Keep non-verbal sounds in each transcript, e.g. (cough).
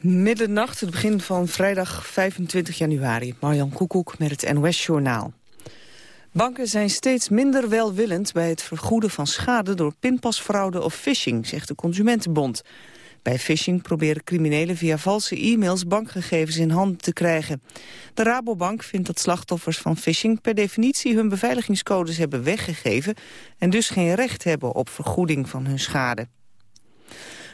Middernacht, het begin van vrijdag 25 januari. Marjan Koekoek met het NOS-journaal. Banken zijn steeds minder welwillend bij het vergoeden van schade... door pinpasfraude of phishing, zegt de Consumentenbond. Bij phishing proberen criminelen via valse e-mails bankgegevens in handen te krijgen. De Rabobank vindt dat slachtoffers van phishing per definitie hun beveiligingscodes hebben weggegeven... en dus geen recht hebben op vergoeding van hun schade.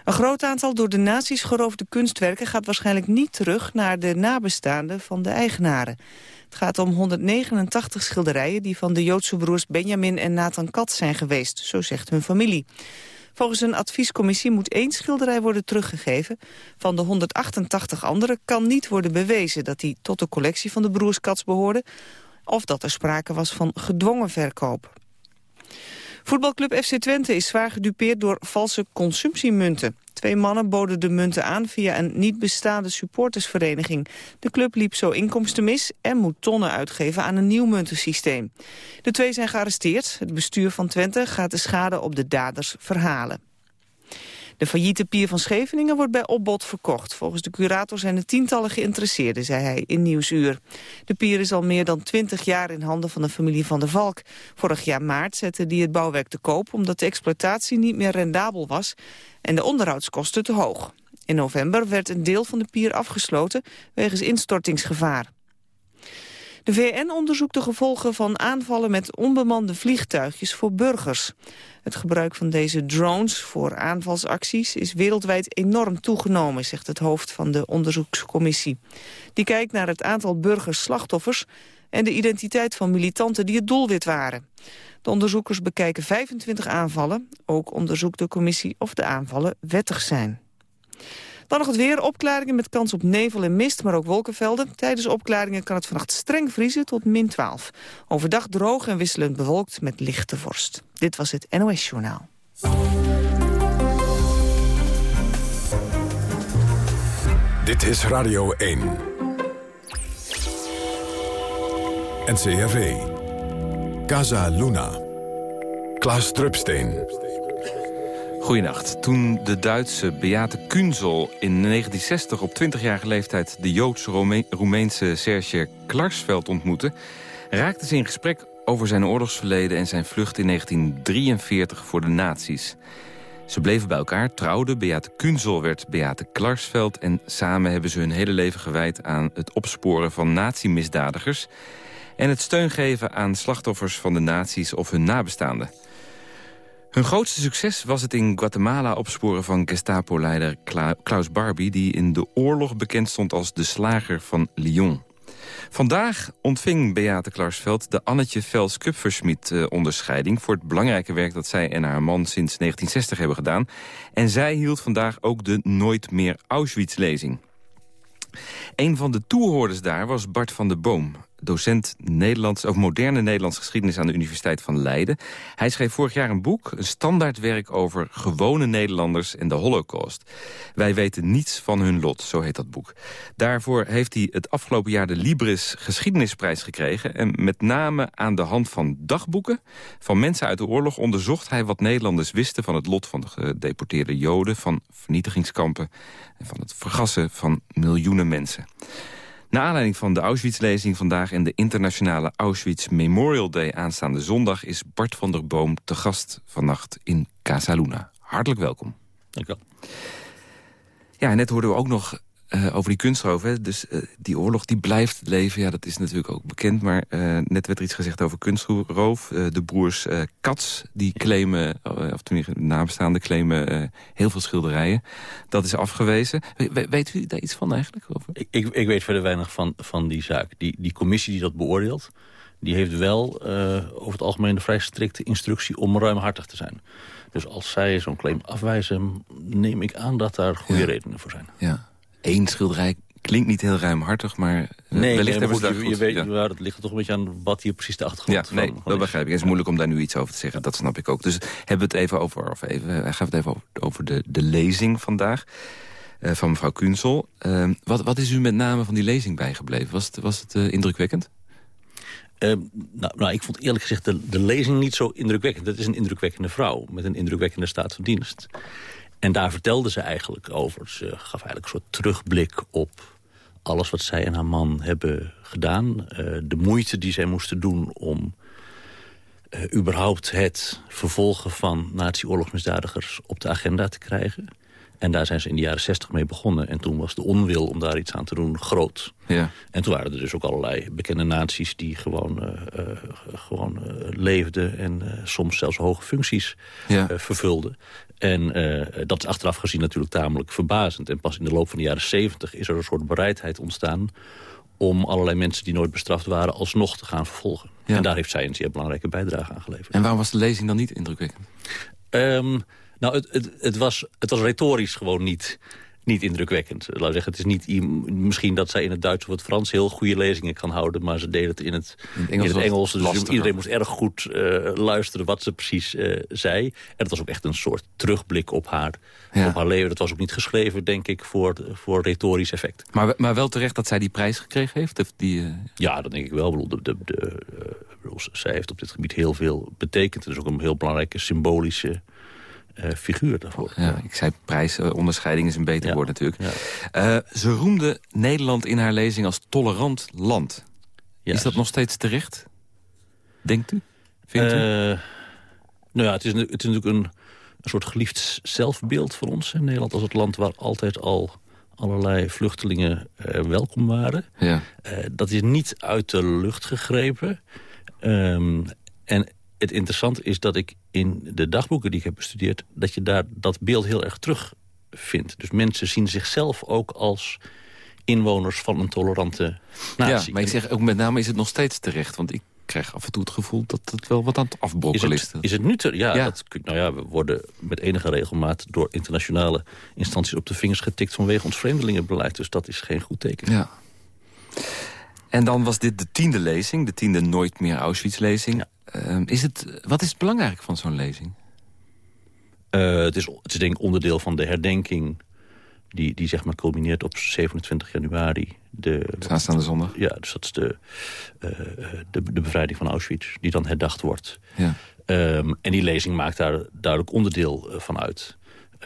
Een groot aantal door de nazi's geroofde kunstwerken gaat waarschijnlijk niet terug naar de nabestaanden van de eigenaren. Het gaat om 189 schilderijen die van de Joodse broers Benjamin en Nathan Kat zijn geweest, zo zegt hun familie. Volgens een adviescommissie moet één schilderij worden teruggegeven. Van de 188 andere kan niet worden bewezen dat die tot de collectie van de broers Kats behoorden... of dat er sprake was van gedwongen verkoop. Voetbalclub FC Twente is zwaar gedupeerd door valse consumptiemunten. Twee mannen boden de munten aan via een niet bestaande supportersvereniging. De club liep zo inkomsten mis en moet tonnen uitgeven aan een nieuw muntensysteem. De twee zijn gearresteerd. Het bestuur van Twente gaat de schade op de daders verhalen. De failliete pier van Scheveningen wordt bij opbod verkocht. Volgens de curator zijn er tientallen geïnteresseerden, zei hij in Nieuwsuur. De pier is al meer dan twintig jaar in handen van de familie van der Valk. Vorig jaar maart zette die het bouwwerk te koop... omdat de exploitatie niet meer rendabel was en de onderhoudskosten te hoog. In november werd een deel van de pier afgesloten wegens instortingsgevaar. De VN onderzoekt de gevolgen van aanvallen met onbemande vliegtuigjes voor burgers. Het gebruik van deze drones voor aanvalsacties is wereldwijd enorm toegenomen, zegt het hoofd van de onderzoekscommissie. Die kijkt naar het aantal burgers-slachtoffers en de identiteit van militanten die het doelwit waren. De onderzoekers bekijken 25 aanvallen. Ook onderzoekt de commissie of de aanvallen wettig zijn. Dan nog het weer. Opklaringen met kans op nevel en mist, maar ook wolkenvelden. Tijdens opklaringen kan het vannacht streng vriezen tot min 12. Overdag droog en wisselend bewolkt met lichte vorst. Dit was het NOS Journaal. Dit is Radio 1. NCRV. Casa Luna. Klaas Drupsteen. Goedenacht. Toen de Duitse Beate Kunzel in 1960 op 20-jarige leeftijd... de Joods-Roemeense Serge Klarsveld ontmoette... raakte ze in gesprek over zijn oorlogsverleden... en zijn vlucht in 1943 voor de nazi's. Ze bleven bij elkaar, trouwden. Beate Kunzel werd Beate Klarsveld... en samen hebben ze hun hele leven gewijd aan het opsporen van nazi-misdadigers... en het steun geven aan slachtoffers van de nazi's of hun nabestaanden. Hun grootste succes was het in Guatemala opsporen van Gestapo-leider Klaus Barbie... die in de oorlog bekend stond als de slager van Lyon. Vandaag ontving Beate Klarsveld de Annetje Vels Kupfersmit-onderscheiding... voor het belangrijke werk dat zij en haar man sinds 1960 hebben gedaan. En zij hield vandaag ook de Nooit meer Auschwitz-lezing. Een van de toehoorders daar was Bart van der Boom docent Nederlands, of moderne Nederlandse geschiedenis aan de Universiteit van Leiden. Hij schreef vorig jaar een boek, een standaardwerk over gewone Nederlanders en de holocaust. Wij weten niets van hun lot, zo heet dat boek. Daarvoor heeft hij het afgelopen jaar de Libris Geschiedenisprijs gekregen. En met name aan de hand van dagboeken van mensen uit de oorlog onderzocht hij wat Nederlanders wisten van het lot van de gedeporteerde Joden, van vernietigingskampen en van het vergassen van miljoenen mensen. Na aanleiding van de Auschwitz-lezing vandaag... en de internationale Auschwitz Memorial Day aanstaande zondag... is Bart van der Boom te gast vannacht in Casa Luna. Hartelijk welkom. Dank u wel. Ja, net hoorden we ook nog uh, over die kunstroof. Hè? Dus uh, die oorlog die blijft leven. Ja, dat is natuurlijk ook bekend. Maar uh, net werd er iets gezegd over kunstroof. de broers Kats, die claimen, of tenminste nabestaanden claimen heel veel schilderijen. Dat is afgewezen. We, weet u daar iets van eigenlijk? Ik, ik, ik, weet verder weinig van, van die zaak. Die, die commissie die dat beoordeelt... die heeft wel over het algemeen de vrij strikte instructie om ruimhartig te zijn. Dus als zij zo'n claim afwijzen, neem ik aan dat daar goede ja. redenen voor zijn. Ja één schilderij klinkt niet heel ruimhartig, maar eh, nee, wellicht nee, maar je, je, weet, ja. het ligt er toch een beetje aan wat hier precies de achtergrond ja, nee, van, dat begrijp ik. Het is moeilijk om daar nu iets over te zeggen, dat snap ik ook. Dus hebben we het even over, of even, uh, gaan we het even over, de, de lezing vandaag uh, van mevrouw Kunsel. Uh, wat, wat is u met name van die lezing bijgebleven? Was het, was het indrukwekkend? nou, nou, ik vond eerlijk gezegd de, de lezing niet zo indrukwekkend. Dat is een indrukwekkende vrouw met een indrukwekkende staat van dienst. En daar vertelde ze eigenlijk over. Ze gaf eigenlijk een soort terugblik op alles wat zij en haar man hebben gedaan. Uh, de moeite die zij moesten doen om uh, überhaupt het vervolgen van nazi-oorlogsmisdadigers op de agenda te krijgen. En daar zijn ze in de jaren zestig mee begonnen. En toen was de onwil om daar iets aan te doen groot. Ja. En toen waren er dus ook allerlei bekende naties die gewoon, uh, uh, gewoon uh, leefden... en soms zelfs hoge functies ja. vervulden. En dat is achteraf gezien natuurlijk tamelijk verbazend. En pas in de loop van de jaren zeventig is er een soort bereidheid ontstaan... om allerlei mensen die nooit bestraft waren alsnog te gaan vervolgen. Ja. En daar heeft zij een zeer belangrijke bijdrage aan geleverd. En waarom was de lezing dan niet indrukwekkend? Um, nou, het, het, het, was, het was retorisch gewoon niet, niet indrukwekkend. Laat zeggen, het is niet misschien dat zij in het Duits of het Frans heel goede lezingen kan houden, maar ze deden het in het, in het Engels. dus iedereen moest erg goed uh, luisteren wat ze precies uh, zei. En het was ook echt een soort terugblik op haar, op haar leven. Dat was ook niet geschreven, denk ik, voor, voor retorisch effect. Maar, maar wel terecht dat zij die prijs gekregen heeft? Die, uh... Ja, dat denk ik wel. de, de, de, zij heeft op dit gebied heel veel betekend. Het is ook een heel belangrijke symbolische uh, figuur daarvoor. Ja, ik zei prijsonderscheiding is een beter woord natuurlijk. Uh, ze roemde Nederland in haar lezing als tolerant land. Is dat nog steeds terecht? Denkt u? Vindt u? Uh, nou ja, het is, het is natuurlijk een, een soort geliefd zelfbeeld voor ons. In Nederland als het land waar altijd al allerlei vluchtelingen welkom waren. Ja. dat is niet uit de lucht gegrepen. Um, en het interessante is dat ik in de dagboeken die ik heb bestudeerd... dat je daar dat beeld heel erg terug vindt. Dus mensen zien zichzelf ook als inwoners van een tolerante natie. Ja, maar ik zeg ook met name is het nog steeds terecht. Want ik krijg af en toe het gevoel dat het wel wat aan het afbrokkelen is. is het nu te, ja, ja. Dat, nou ja, we worden met enige regelmaat door internationale instanties op de vingers getikt vanwege ons vreemdelingenbeleid. Dus dat is geen goed teken. Ja. En dan was dit de tiende lezing, de tiende Nooit meer Auschwitz-lezing. Ehm, is het, wat is het belangrijk van zo'n lezing? Uh, het, is, het is denk ik onderdeel van de herdenking... die, die zeg maar culmineert op 27 januari. De, Aanstaande zondag? Ja, dus dat is de, uh, de, de bevrijding van Auschwitz... die dan herdacht wordt. Ja. Um, en die lezing maakt daar duidelijk onderdeel van uit.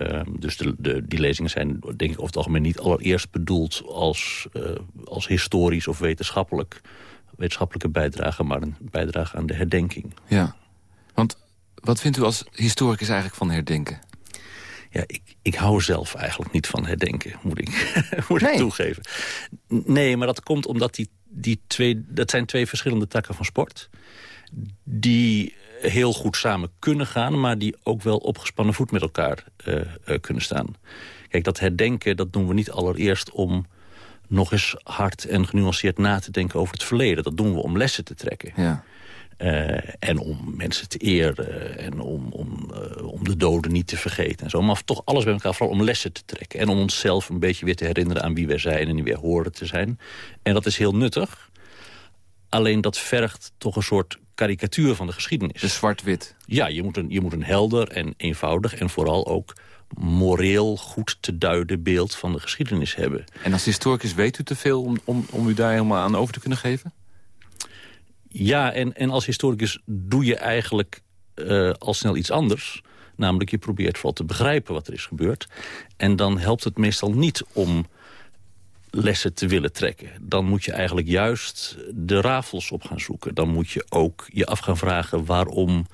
Um, dus de, de, die lezingen zijn denk ik over het algemeen niet allereerst bedoeld als, uh, als historisch of wetenschappelijk wetenschappelijke bijdrage... maar een bijdrage aan de herdenking. Ja, want wat vindt u als historicus eigenlijk van herdenken? Ja, ik, ik hou zelf eigenlijk niet van herdenken, moet ik, (laughs) moet ik toegeven. Nee, maar dat komt omdat die, die twee, dat zijn twee verschillende takken van sport... die heel goed samen kunnen gaan... maar die ook wel op gespannen voet met elkaar uh, uh, kunnen staan. Kijk, dat herdenken, dat doen we niet allereerst om nog eens hard en genuanceerd na te denken over het verleden. Dat doen we om lessen te trekken. Ja. Uh, en om mensen te eren en om, om, uh, om de doden niet te vergeten. En zo. Maar toch alles bij elkaar, vooral om lessen te trekken. En om onszelf een beetje weer te herinneren aan wie wij zijn en wie wij horen te zijn. En dat is heel nuttig. Alleen dat vergt toch een soort karikatuur van de geschiedenis. De zwart-wit. Ja, je moet, een, je moet een helder en eenvoudig en vooral ook moreel goed te duiden beeld van de geschiedenis hebben. En als historicus weet u te veel om, om, om u daar helemaal aan over te kunnen geven? Ja, en, en als historicus doe je eigenlijk uh, al snel iets anders. Namelijk je probeert vooral te begrijpen wat er is gebeurd. En dan helpt het meestal niet om lessen te willen trekken. Dan moet je eigenlijk juist de rafels op gaan zoeken. Dan moet je ook je af gaan vragen waarom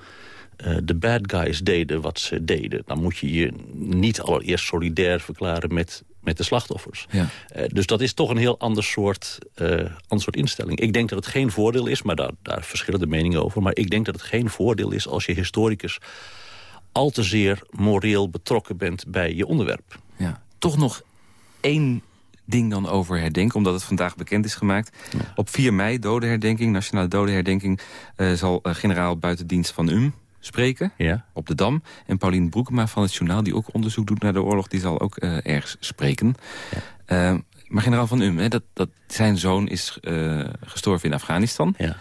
uh, de bad guys deden wat ze deden... dan moet je je niet allereerst solidair verklaren met, met de slachtoffers. Ja. Uh, dus dat is toch een heel ander soort, uh, ander soort instelling. Ik denk dat het geen voordeel is, maar daar, daar verschillen de meningen over... maar ik denk dat het geen voordeel is als je historicus al te zeer moreel betrokken bent bij je onderwerp. Ja. Toch nog één ding dan over herdenken, omdat het vandaag bekend is gemaakt. Ja. Op 4 mei, dodenherdenking, nationale dodenherdenking... Uh, zal uh, generaal buitendienst van UM, spreken ja. op de Dam. En Paulien Broekema van het journaal, die ook onderzoek doet naar de oorlog... die zal ook uh, ergens spreken. Ja. Uh, maar generaal Van Um, hè, dat, dat zijn zoon is gestorven in Afghanistan. Ja.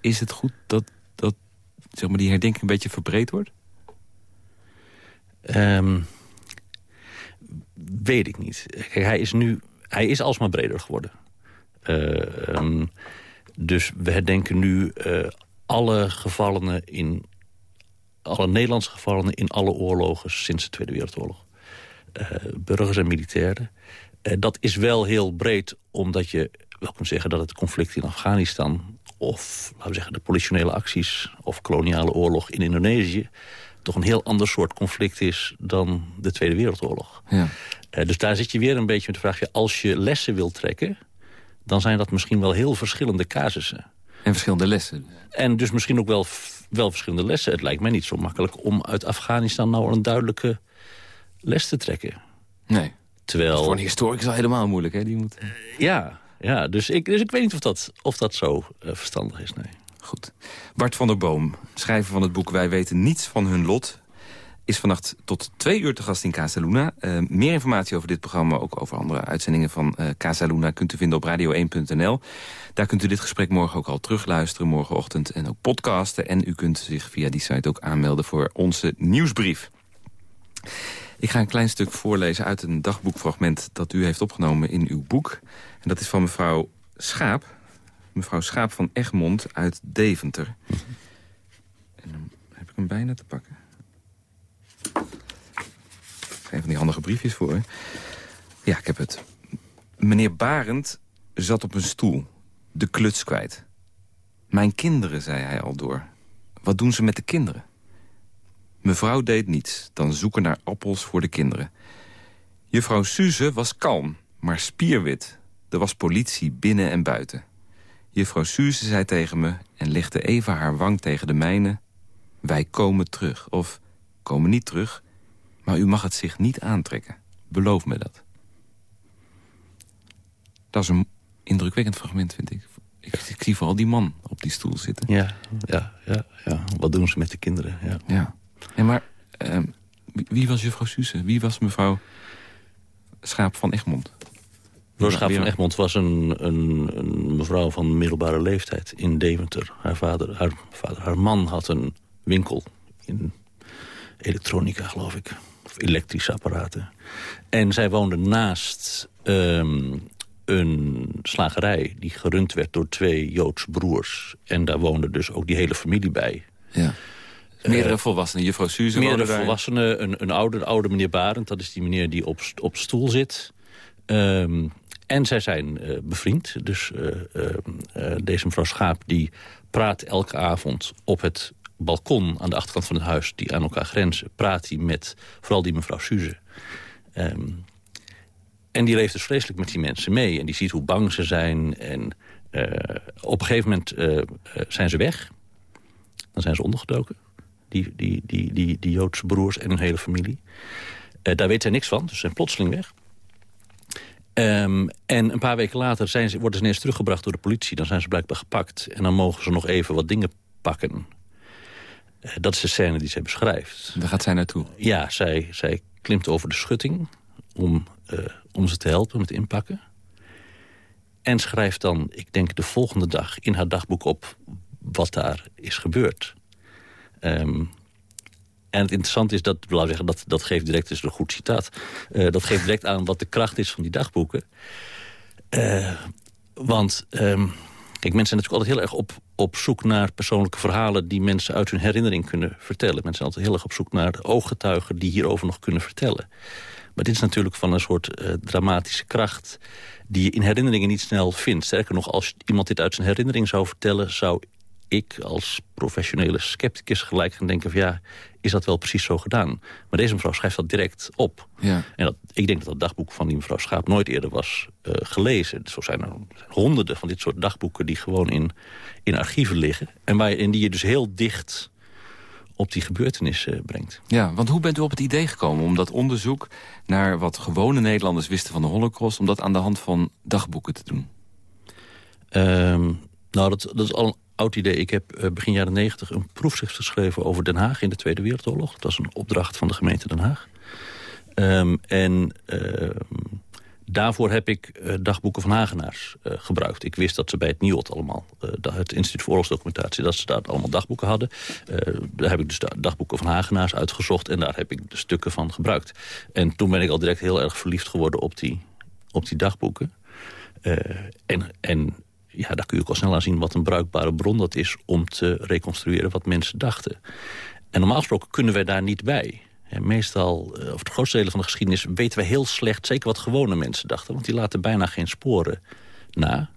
Is het goed dat, dat zeg maar, die herdenking een beetje verbreed wordt? Um, weet ik niet. Kijk, hij is nu hij is alsmaar breder geworden. Uh, um, dus we herdenken nu uh, alle gevallenen in alle Nederlandse gevallenen in alle oorlogen sinds de Tweede Wereldoorlog. burgers en militairen. dat is wel heel breed, omdat je wel kunt zeggen... dat het conflict in Afghanistan of laten we zeggen, de politionele acties... of koloniale oorlog in Indonesië toch een heel ander soort conflict is dan de Tweede Wereldoorlog. Ja. dus daar zit je weer een beetje met de vraag... als je lessen wilt trekken, dan zijn dat misschien wel heel verschillende casussen. En verschillende lessen. En dus misschien ook wel, wel verschillende lessen. Het lijkt mij niet zo makkelijk om uit Afghanistan nou een duidelijke les te trekken. Nee. Terwijl... Voor een historicus al helemaal moeilijk, hè? Die moet... ja, ja dus, ik, dus ik weet niet of dat, of dat zo uh, verstandig is, nee. Goed. Bart van der Boom, schrijver van het boek Wij weten niets van hun lot is vannacht tot twee uur te gast in Casa Luna. Uh, meer informatie over dit programma, ook over andere uitzendingen van uh, Luna... kunt u vinden op radio1.nl. Daar kunt u dit gesprek morgen ook al terugluisteren, morgenochtend... en ook podcasten. En u kunt zich via die site ook aanmelden voor onze nieuwsbrief. Ik ga een klein stuk voorlezen uit een dagboekfragment... dat u heeft opgenomen in uw boek. En dat is van mevrouw Schaap. Mevrouw Schaap van Egmond uit Deventer. En dan heb ik hem bijna te pakken. Geen van die handige briefjes voor. Ja, ik heb het. Meneer Barend zat op een stoel. De kluts kwijt. Mijn kinderen, zei hij al door. Wat doen ze met de kinderen? Mevrouw deed niets, dan zoeken naar appels voor de kinderen. Juffrouw Suze was kalm, maar spierwit. Er was politie binnen en buiten. Juffrouw Suze zei tegen me en legde even haar wang tegen de mijne... wij komen terug, of komen niet terug... maar u mag het zich niet aantrekken. Beloof me dat. Dat is een indrukwekkend fragment, vind ik. Ik, ik zie vooral die man op die stoel zitten. Ja, ja, ja, ja. Wat doen ze met de kinderen? Ja. ja. En maar, ehm, wie was juffrouw Suze? Wie was mevrouw Schaap van Egmond? Roosgaap van Egmond was een, een, een, mevrouw van middelbare leeftijd in Deventer. Haar vader, haar, vader, haar man had een winkel in elektronica, geloof ik. Of elektrische apparaten. En zij woonde naast um, een slagerij die gerund werd door twee Joodse broers. En daar woonde dus ook die hele familie bij. Ja. Meerdere uh, volwassenen, juffrouw Suze Meerdere volwassenen, een, een oude, oude meneer Barend, dat is die meneer die op, op stoel zit. Um, en zij zijn uh, bevriend. Dus uh, uh, deze mevrouw Schaap die praat elke avond op het balkon aan de achterkant van het huis... die aan elkaar grenzen, praat hij met vooral die mevrouw Suze. Um, en die leeft dus vreselijk met die mensen mee. En die ziet hoe bang ze zijn. En op een gegeven moment zijn ze weg. Dan zijn ze ondergedoken. Die, die, die, die, die Joodse broers en hun hele familie. daar weet zij niks van, dus ze zijn plotseling weg. Um, en een paar weken later zijn ze, worden ze ineens teruggebracht door de politie. Dan zijn ze blijkbaar gepakt. En dan mogen ze nog even wat dingen pakken. Uh, dat is de scène die zij beschrijft. Waar gaat zij naartoe? Ja, zij, zij klimt over de schutting om, uh, om ze te helpen met inpakken. En schrijft dan, ik denk de volgende dag, in haar dagboek op wat daar is gebeurd. Um, en het interessante is dat, laten zeggen, dat, dat geeft direct, is een goed citaat... Uh, dat geeft direct aan wat de kracht is van die dagboeken. Uh, want, um, kijk, mensen zijn natuurlijk altijd heel erg op, op zoek naar persoonlijke verhalen... die mensen uit hun herinnering kunnen vertellen. Mensen zijn altijd heel erg op zoek naar ooggetuigen die hierover nog kunnen vertellen. Maar dit is natuurlijk van een soort uh, dramatische kracht die je in herinneringen niet snel vindt. Sterker nog, als iemand dit uit zijn herinnering zou vertellen... zou ik als professionele scepticus gelijk gaan denken van ja, is dat wel precies zo gedaan? Maar deze mevrouw schrijft dat direct op. Ja. En dat, ik denk dat dat dagboek van die mevrouw Schaap nooit eerder was uh, gelezen. Zo zijn er honderden van dit soort dagboeken die gewoon in, in archieven liggen. En, waar, en die je dus heel dicht op die gebeurtenissen brengt. Ja, want hoe bent u op het idee gekomen om dat onderzoek... naar wat gewone Nederlanders wisten van de holocaust... om dat aan de hand van dagboeken te doen? Um, nou, dat, dat is al oud idee. Ik heb uh, begin jaren negentig een proefschrift geschreven over Den Haag in de Tweede Wereldoorlog. Dat was een opdracht van de gemeente Den Haag. Um, en uh, daarvoor heb ik uh, dagboeken van Hagenaars uh, gebruikt. Ik wist dat ze bij het NIOT allemaal, het Instituut voor Oorlogsdocumentatie... dat ze daar allemaal dagboeken hadden. daar heb ik dus dagboeken van Hagenaars uitgezocht... en daar heb ik de stukken van gebruikt. En toen ben ik al direct heel erg verliefd geworden op die, op die dagboeken. en, en ja, daar kun je ook al snel aan zien wat een bruikbare bron dat is... om te reconstrueren wat mensen dachten. En normaal gesproken kunnen wij daar niet bij. meestal, of het grootste deel van de geschiedenis... weten we heel slecht, zeker wat gewone mensen dachten. Want die laten bijna geen sporen na.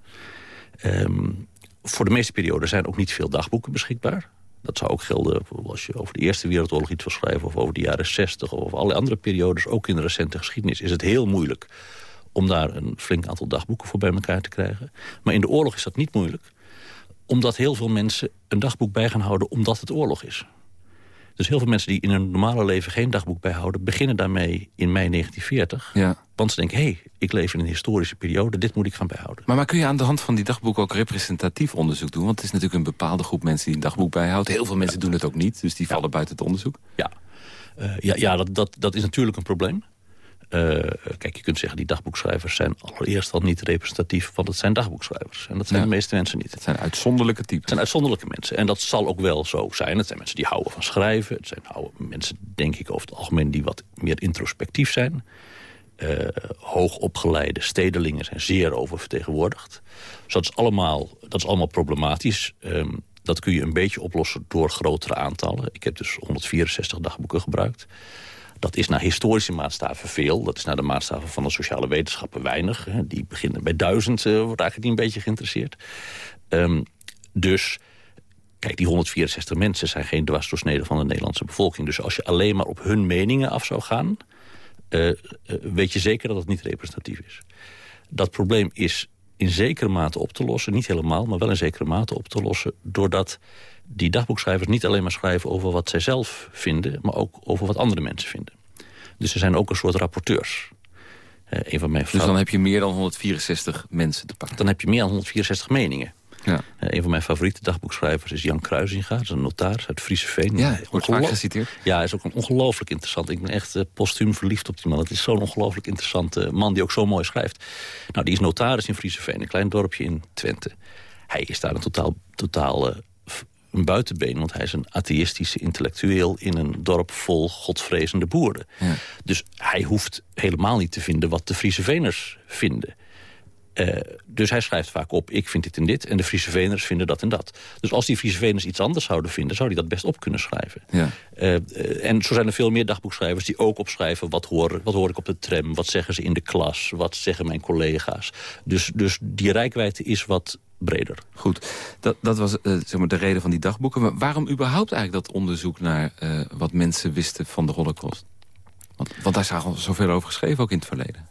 Ehm, voor de meeste perioden zijn ook niet veel dagboeken beschikbaar. Dat zou ook gelden als je over de Eerste Wereldoorlog iets wil schrijven... of over de jaren 60 of alle andere periodes, ook in de recente geschiedenis... is het heel moeilijk om daar een flink aantal dagboeken voor bij elkaar te krijgen. Maar in de oorlog is dat niet moeilijk. Omdat heel veel mensen een dagboek bij gaan houden omdat het oorlog is. Dus heel veel mensen die in hun normale leven geen dagboek bijhouden... beginnen daarmee in mei 1940. Ja. Want ze denken, hé, hey, ik leef in een historische periode, dit moet ik gaan bijhouden. Maar, maar kun je aan de hand van die dagboek ook representatief onderzoek doen? Want het is natuurlijk een bepaalde groep mensen die een dagboek bijhoudt. Heel veel mensen doen het ook niet, dus die vallen buiten het onderzoek. Ja, uh, ja, ja dat, dat, dat is natuurlijk een probleem. Uh, kijk, je kunt zeggen, die dagboekschrijvers zijn allereerst al niet representatief, want het zijn dagboekschrijvers. En dat zijn de meeste mensen niet. Het zijn uitzonderlijke typen. Het zijn uitzonderlijke mensen. En dat zal ook wel zo zijn. Het zijn mensen die houden van schrijven. Het zijn mensen, denk ik, over het algemeen die wat meer introspectief zijn. Uh, hoogopgeleide stedelingen zijn zeer oververtegenwoordigd. Dus dat is allemaal, dat is allemaal problematisch. Um, dat kun je een beetje oplossen door grotere aantallen. Ik heb dus 164 dagboeken gebruikt. Dat is naar historische maatstaven veel. Dat is naar de maatstaven van de sociale wetenschappen weinig. Die beginnen bij duizend, uh, wordt eigenlijk niet een beetje geïnteresseerd. Um, dus, kijk, die 164 mensen zijn geen dwarsdoorsnede van de Nederlandse bevolking. Dus als je alleen maar op hun meningen af zou gaan... Uh, uh, weet je zeker dat het niet representatief is. Dat probleem is in zekere mate op te lossen. Niet helemaal, maar wel in zekere mate op te lossen... doordat die dagboekschrijvers niet alleen maar schrijven over wat zij zelf vinden... maar ook over wat andere mensen vinden. Dus ze zijn ook een soort rapporteurs. Uh, een van mijn dus dan heb je meer dan 164 mensen te pakken? Dan heb je meer dan 164 meningen. Ja. Uh, een van mijn favoriete dagboekschrijvers is Jan Kruisinga. Dat is een notaris uit Friese Veen. Ja, wordt vaak geciteerd. Ja, is ook een ongelooflijk interessant. Ik ben echt uh, postuum verliefd op die man. Het is zo'n ongelooflijk interessante man die ook zo mooi schrijft. Nou, die is notaris in Friese Veen, een klein dorpje in Twente. Hij is daar een totaal, totaal een buitenbeen. Want hij is een atheïstische intellectueel in een dorp vol godvrezende boeren. Ja. Dus hij hoeft helemaal niet te vinden wat de Friese Veners vinden. Uh, dus hij schrijft vaak op, ik vind dit en dit... en de Friese Veners vinden dat en dat. Dus als die Friese Veners iets anders zouden vinden... zou hij dat best op kunnen schrijven. Ja. Uh, en zo zijn er veel meer dagboekschrijvers die ook opschrijven... Wat hoor, wat hoor ik op de tram, wat zeggen ze in de klas... wat zeggen mijn collega's. Dus, dus die rijkwijde is wat breder. Goed, dat, dat was zeg maar de reden van die dagboeken. Maar waarom überhaupt eigenlijk dat onderzoek naar wat mensen wisten van de holocaust? Want, want daar is al zoveel over geschreven, ook in het verleden.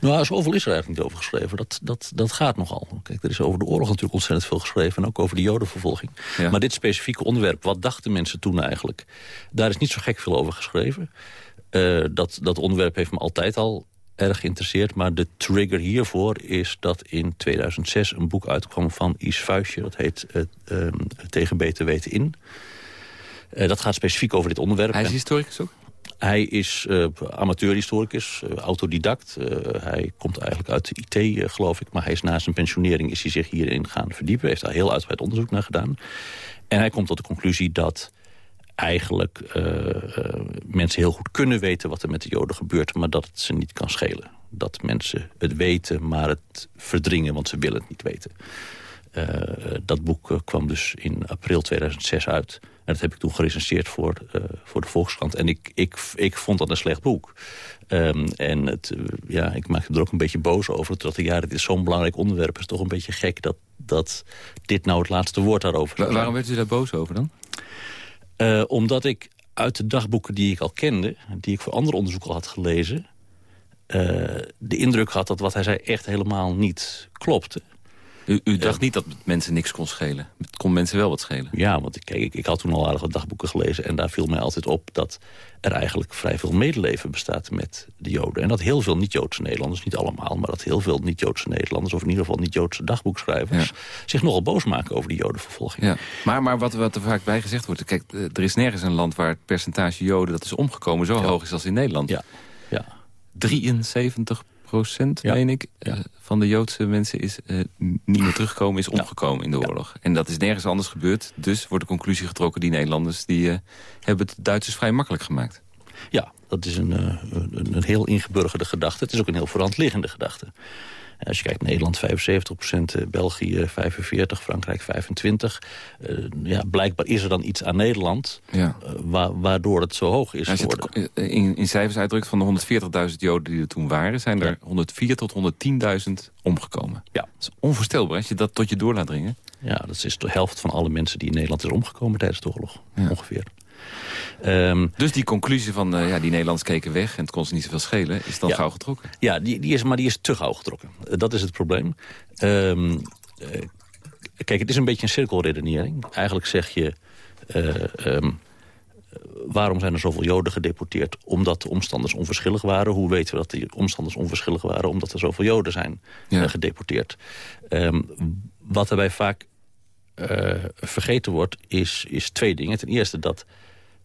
Nou, zoveel is er eigenlijk niet over geschreven. Dat, dat, dat gaat nogal. Kijk, er is over de oorlog natuurlijk ontzettend veel geschreven... en ook over de jodenvervolging. Ja. Maar dit specifieke onderwerp, wat dachten mensen toen eigenlijk... daar is niet zo gek veel over geschreven. Uh, dat, dat onderwerp heeft me altijd al erg geïnteresseerd. Maar de trigger hiervoor is dat in 2006 een boek uitkwam van Is Vuistje. Dat heet uh, uh, Tegen Beter Weten In. Uh, dat gaat specifiek over dit onderwerp. Hij is historicus ook? Hij is uh, amateurhistoricus, uh, autodidact. Uh, hij komt eigenlijk uit de IT, geloof ik. Maar hij is na zijn pensionering is hij zich hierin gaan verdiepen. Hij heeft daar heel uitgebreid onderzoek naar gedaan. En hij komt tot de conclusie dat eigenlijk mensen heel goed kunnen weten... wat er met de Joden gebeurt, maar dat het ze niet kan schelen. Dat mensen het weten, maar het verdringen, want ze willen het niet weten. dat boek kwam dus in april 2006 uit dat heb ik toen gerecenseerd voor, uh, voor de Volkskrant. En ik, ik, ik vond dat een slecht boek. Um, en het, uh, ja, ik maakte er ook een beetje boos over. Dat ik, ja, dit is zo'n belangrijk onderwerp. Het is toch een beetje gek dat, dat dit nou het laatste woord daarover is. Waarom werd u daar boos over dan? Uh, omdat ik uit de dagboeken die ik al kende... die ik voor ander onderzoek al had gelezen... de indruk had dat wat hij zei echt helemaal niet klopte. U, u dacht niet dat het mensen niks kon schelen? Het kon mensen wel wat schelen? Ja, want kijk, ik, ik had toen al aardige dagboeken gelezen... en daar viel mij altijd op dat er eigenlijk vrij veel medeleven bestaat met de Joden. En dat heel veel niet-Joodse Nederlanders, niet allemaal... maar dat heel veel niet-Joodse Nederlanders... of in ieder geval niet-Joodse dagboekschrijvers... zich nogal boos maken over die Jodenvervolging. Ja. Maar, maar wat, wat er vaak bij gezegd wordt... kijk, er is nergens een land waar het percentage Joden... dat is omgekomen zo hoog is als in Nederland. Ja. ja. 73 procent, meen ik, ja. uh, van de Joodse mensen is uh, niet meer teruggekomen, is omgekomen in de oorlog. En dat is nergens anders gebeurd. Dus wordt de conclusie getrokken, die Nederlanders die, uh, hebben het Duitsers vrij makkelijk gemaakt. Ja, dat is een, een, een heel ingeburgerde gedachte. Het is ook een heel voorhandliggende gedachte. Als je kijkt, Nederland 75 procent, België 45, Frankrijk 25. ja, blijkbaar is er dan iets aan Nederland ja. waardoor het zo hoog is geworden. in, in cijfers uitdrukt van de 140.000 Joden die er toen waren... zijn er 104 tot 110.000 omgekomen. Ja. Dat is onvoorstelbaar als je dat tot je door laat dringen. Ja, dat is de helft van alle mensen die in Nederland is omgekomen tijdens de oorlog. Ongeveer. Ehm, dus die conclusie van uh, ja, die Nederlanders keken weg en het kon ze niet zoveel schelen, is dan gauw getrokken? Ja, die, die is, maar die is te gauw getrokken. Uh, dat is het probleem. Um, uh, kijk, het is een beetje een cirkelredenering. Eigenlijk zeg je... Um, waarom zijn er zoveel Joden gedeporteerd? Omdat de omstanders onverschillig waren. Hoe weten we dat die omstanders onverschillig waren? Omdat er zoveel Joden zijn ja. gedeporteerd. wat daarbij vaak vergeten wordt, is, is twee dingen. Ten eerste dat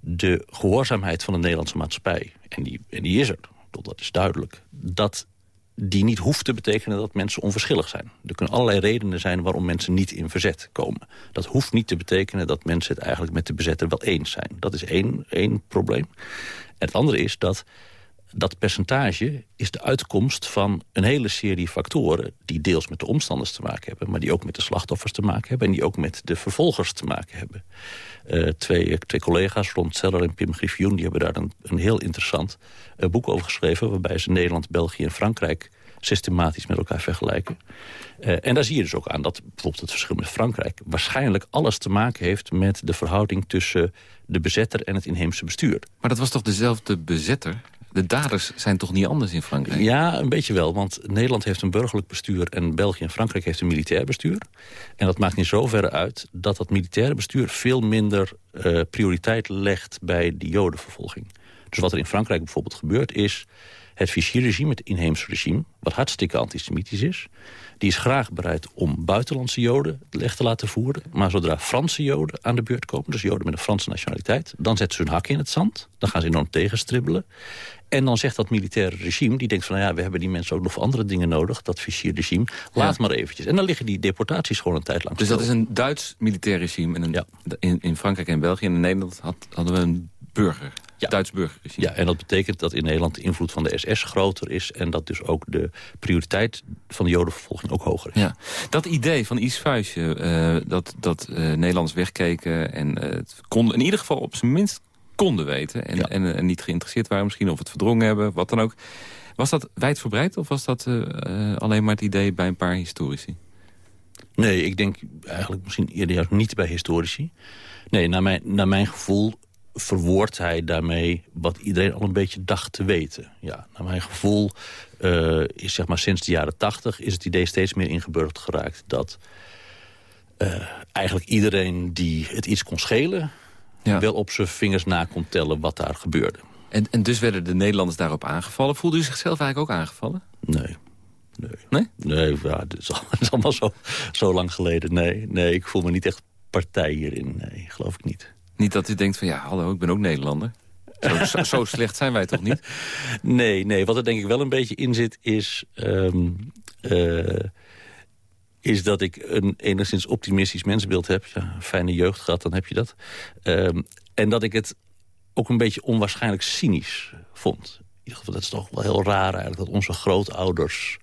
de gehoorzaamheid van de Nederlandse maatschappij... en die, en die is er, dat is duidelijk... dat die niet hoeft te betekenen dat mensen onverschillig zijn. Er kunnen allerlei redenen zijn waarom mensen niet in verzet komen. Dat hoeft niet te betekenen dat mensen het eigenlijk met de bezetter wel eens zijn. Dat is één, één probleem. En het andere is dat dat percentage is de uitkomst van een hele serie factoren... die deels met de omstanders te maken hebben... maar die ook met de slachtoffers te maken hebben... en die ook met de vervolgers te maken hebben. Uh, twee, twee collega's, Ron Zeller en Pim Griffioen... die hebben daar een, heel interessant uh, boek over geschreven... waarbij ze Nederland, België en Frankrijk systematisch met elkaar vergelijken. En daar zie je dus ook aan dat bijvoorbeeld het verschil met Frankrijk... waarschijnlijk alles te maken heeft met de verhouding tussen de bezetter en het inheemse bestuur. Maar dat was toch dezelfde bezetter? De daders zijn toch niet anders in Frankrijk? Ja, een beetje wel. Want Nederland heeft een burgerlijk bestuur... en België en Frankrijk heeft een militair bestuur. En dat maakt in zoverre uit dat dat militaire bestuur... veel minder uh, prioriteit legt bij die jodenvervolging. Dus wat er in Frankrijk bijvoorbeeld gebeurt is... het Vichy-regime, het inheemse regime... wat hartstikke antisemitisch is... Die is graag bereid om buitenlandse joden leg te laten voeren. Maar zodra Franse joden aan de beurt komen, dus joden met een Franse nationaliteit... dan zetten ze hun hak in het zand. Dan gaan ze enorm tegenstribbelen. En dan zegt dat militaire regime, die denkt van... Nou ja, we hebben die mensen ook nog voor andere dingen nodig. Dat Vichy-regime, laat maar eventjes. En dan liggen die deportaties gewoon een tijd lang. Dus dat is een Duits militair regime. En een, ja. in, in Frankrijk en België en in Nederland had, hadden we een burger ja. Duits burgerregime. Ja, en dat betekent dat in Nederland de invloed van de SS groter is... en dat dus ook de prioriteit van de jodenvervolging ook hoger is. Ja. Dat idee van Is Vuistje, uh, dat, dat uh, Nederlanders wegkeken... en uh, het kon in ieder geval op zijn minst konden weten... En, en, en, niet geïnteresseerd waren misschien, of het verdrongen hebben, wat dan ook. Was dat wijdverbreid of was dat alleen maar het idee bij een paar historici? Nee, ik denk eigenlijk misschien eerder niet bij historici. Nee, naar mijn, naar mijn gevoel verwoordt hij daarmee wat iedereen al een beetje dacht te weten. Ja, naar mijn gevoel uh, is zeg maar sinds de jaren tachtig... is het idee steeds meer ingeburgerd geraakt... dat uh, eigenlijk iedereen die het iets kon schelen... Ja. wel op zijn vingers na kon tellen wat daar gebeurde. En, en dus werden de Nederlanders daarop aangevallen. Voelde u zichzelf eigenlijk ook aangevallen? Nee. Nee? Nee, nee ja, het, is (laughs) is allemaal zo, zo lang geleden. Nee, nee, ik voel me niet echt partij hierin. Nee, geloof ik niet. Niet dat u denkt van ja, hallo, ik ben ook Nederlander. (laughs) Zo, zo, slecht zijn wij toch niet? Nee, nee. Wat er denk ik wel een beetje in zit is... Um, uh, is dat ik een enigszins optimistisch mensbeeld heb. Ja, fijne jeugd gehad, dan heb je dat. Um, en dat ik het ook een beetje onwaarschijnlijk cynisch vond. In ieder geval, dat is toch wel heel raar eigenlijk... dat onze grootouders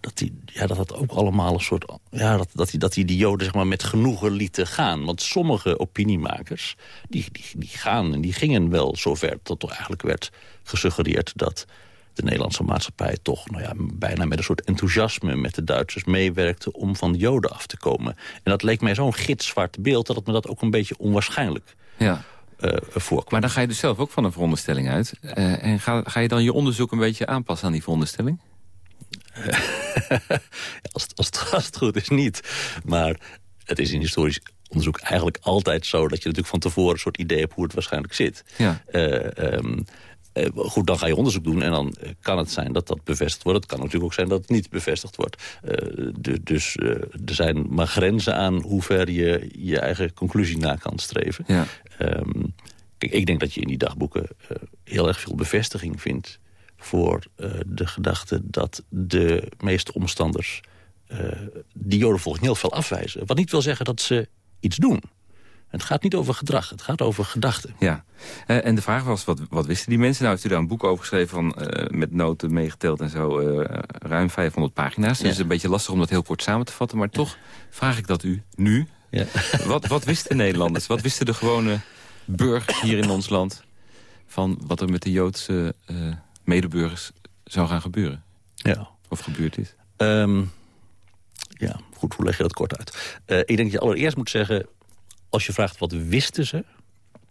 dat die, ja, dat had ook allemaal een soort... Ja, dat, dat, die, dat die, die joden zeg maar, met genoegen lieten gaan. Want sommige opiniemakers, die, die, die gaan en die gingen wel zover... dat toch eigenlijk werd gesuggereerd dat de Nederlandse maatschappij toch nou ja, bijna met een soort enthousiasme met de Duitsers meewerkte om van de Joden af te komen. En dat leek mij zo'n gitzwart beeld dat het me dat ook een beetje onwaarschijnlijk ja. Uh, voorkwam. Maar dan ga je dus zelf ook van een veronderstelling uit. Uh, en ga, ga je dan je onderzoek een beetje aanpassen aan die veronderstelling? (laughs) als, het, als, het, als het goed is niet. Maar het is in historisch onderzoek eigenlijk altijd zo... dat je natuurlijk van tevoren een soort idee hebt hoe het waarschijnlijk zit. Ja. Uh, goed, dan ga je onderzoek doen en dan kan het zijn dat dat bevestigd wordt. Het kan natuurlijk ook zijn dat het niet bevestigd wordt. Uh, de, dus uh, er zijn maar grenzen aan hoe ver je je eigen conclusie na kan streven. Ja. Um, kijk, ik denk dat je in die dagboeken heel erg veel bevestiging vindt voor uh, de gedachte dat de meeste omstanders uh, die jodenvolging heel veel afwijzen. Wat niet wil zeggen dat ze iets doen. Het gaat niet over gedrag, het gaat over gedachten. Ja, uh, en de vraag was, wat, wat wisten die mensen? Nou heeft u daar een boek over geschreven, van, uh, met noten meegeteld en zo, uh, ruim 500 pagina's. Dus het is een beetje lastig om dat heel kort samen te vatten. Maar toch vraag ik dat u nu. Ja. (laughs) Wat, wat wisten Nederlanders? Wat wisten de gewone burgers hier in ons land... van wat er met de Joodse medeburgers zou gaan gebeuren? Ja. Of gebeurd is? Um, ja, goed, hoe leg je dat kort uit? ik denk dat je allereerst moet zeggen als je vraagt wat wisten ze,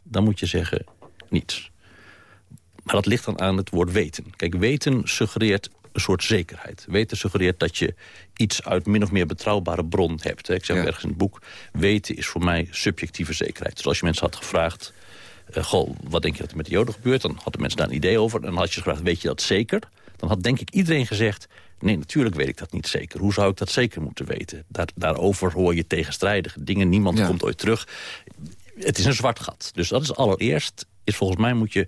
dan moet je zeggen niets. Maar dat ligt dan aan het woord weten. Kijk, weten suggereert een soort zekerheid. Weten suggereert dat je iets uit min of meer betrouwbare bron hebt. Ik zeg ergens in het boek, weten is voor mij subjectieve zekerheid. Dus als je mensen had gevraagd, uh, goh, wat denk je dat er met de joden gebeurt? Dan hadden mensen daar een idee over. En dan had je gevraagd, weet je dat zeker? Dan had denk ik iedereen gezegd, Nee, natuurlijk weet ik dat niet zeker. Hoe zou ik dat zeker moeten weten? Daar, daarover hoor je tegenstrijdige dingen. Niemand komt ooit terug. Het is een zwart gat. Dus dat is allereerst, is volgens mij moet je...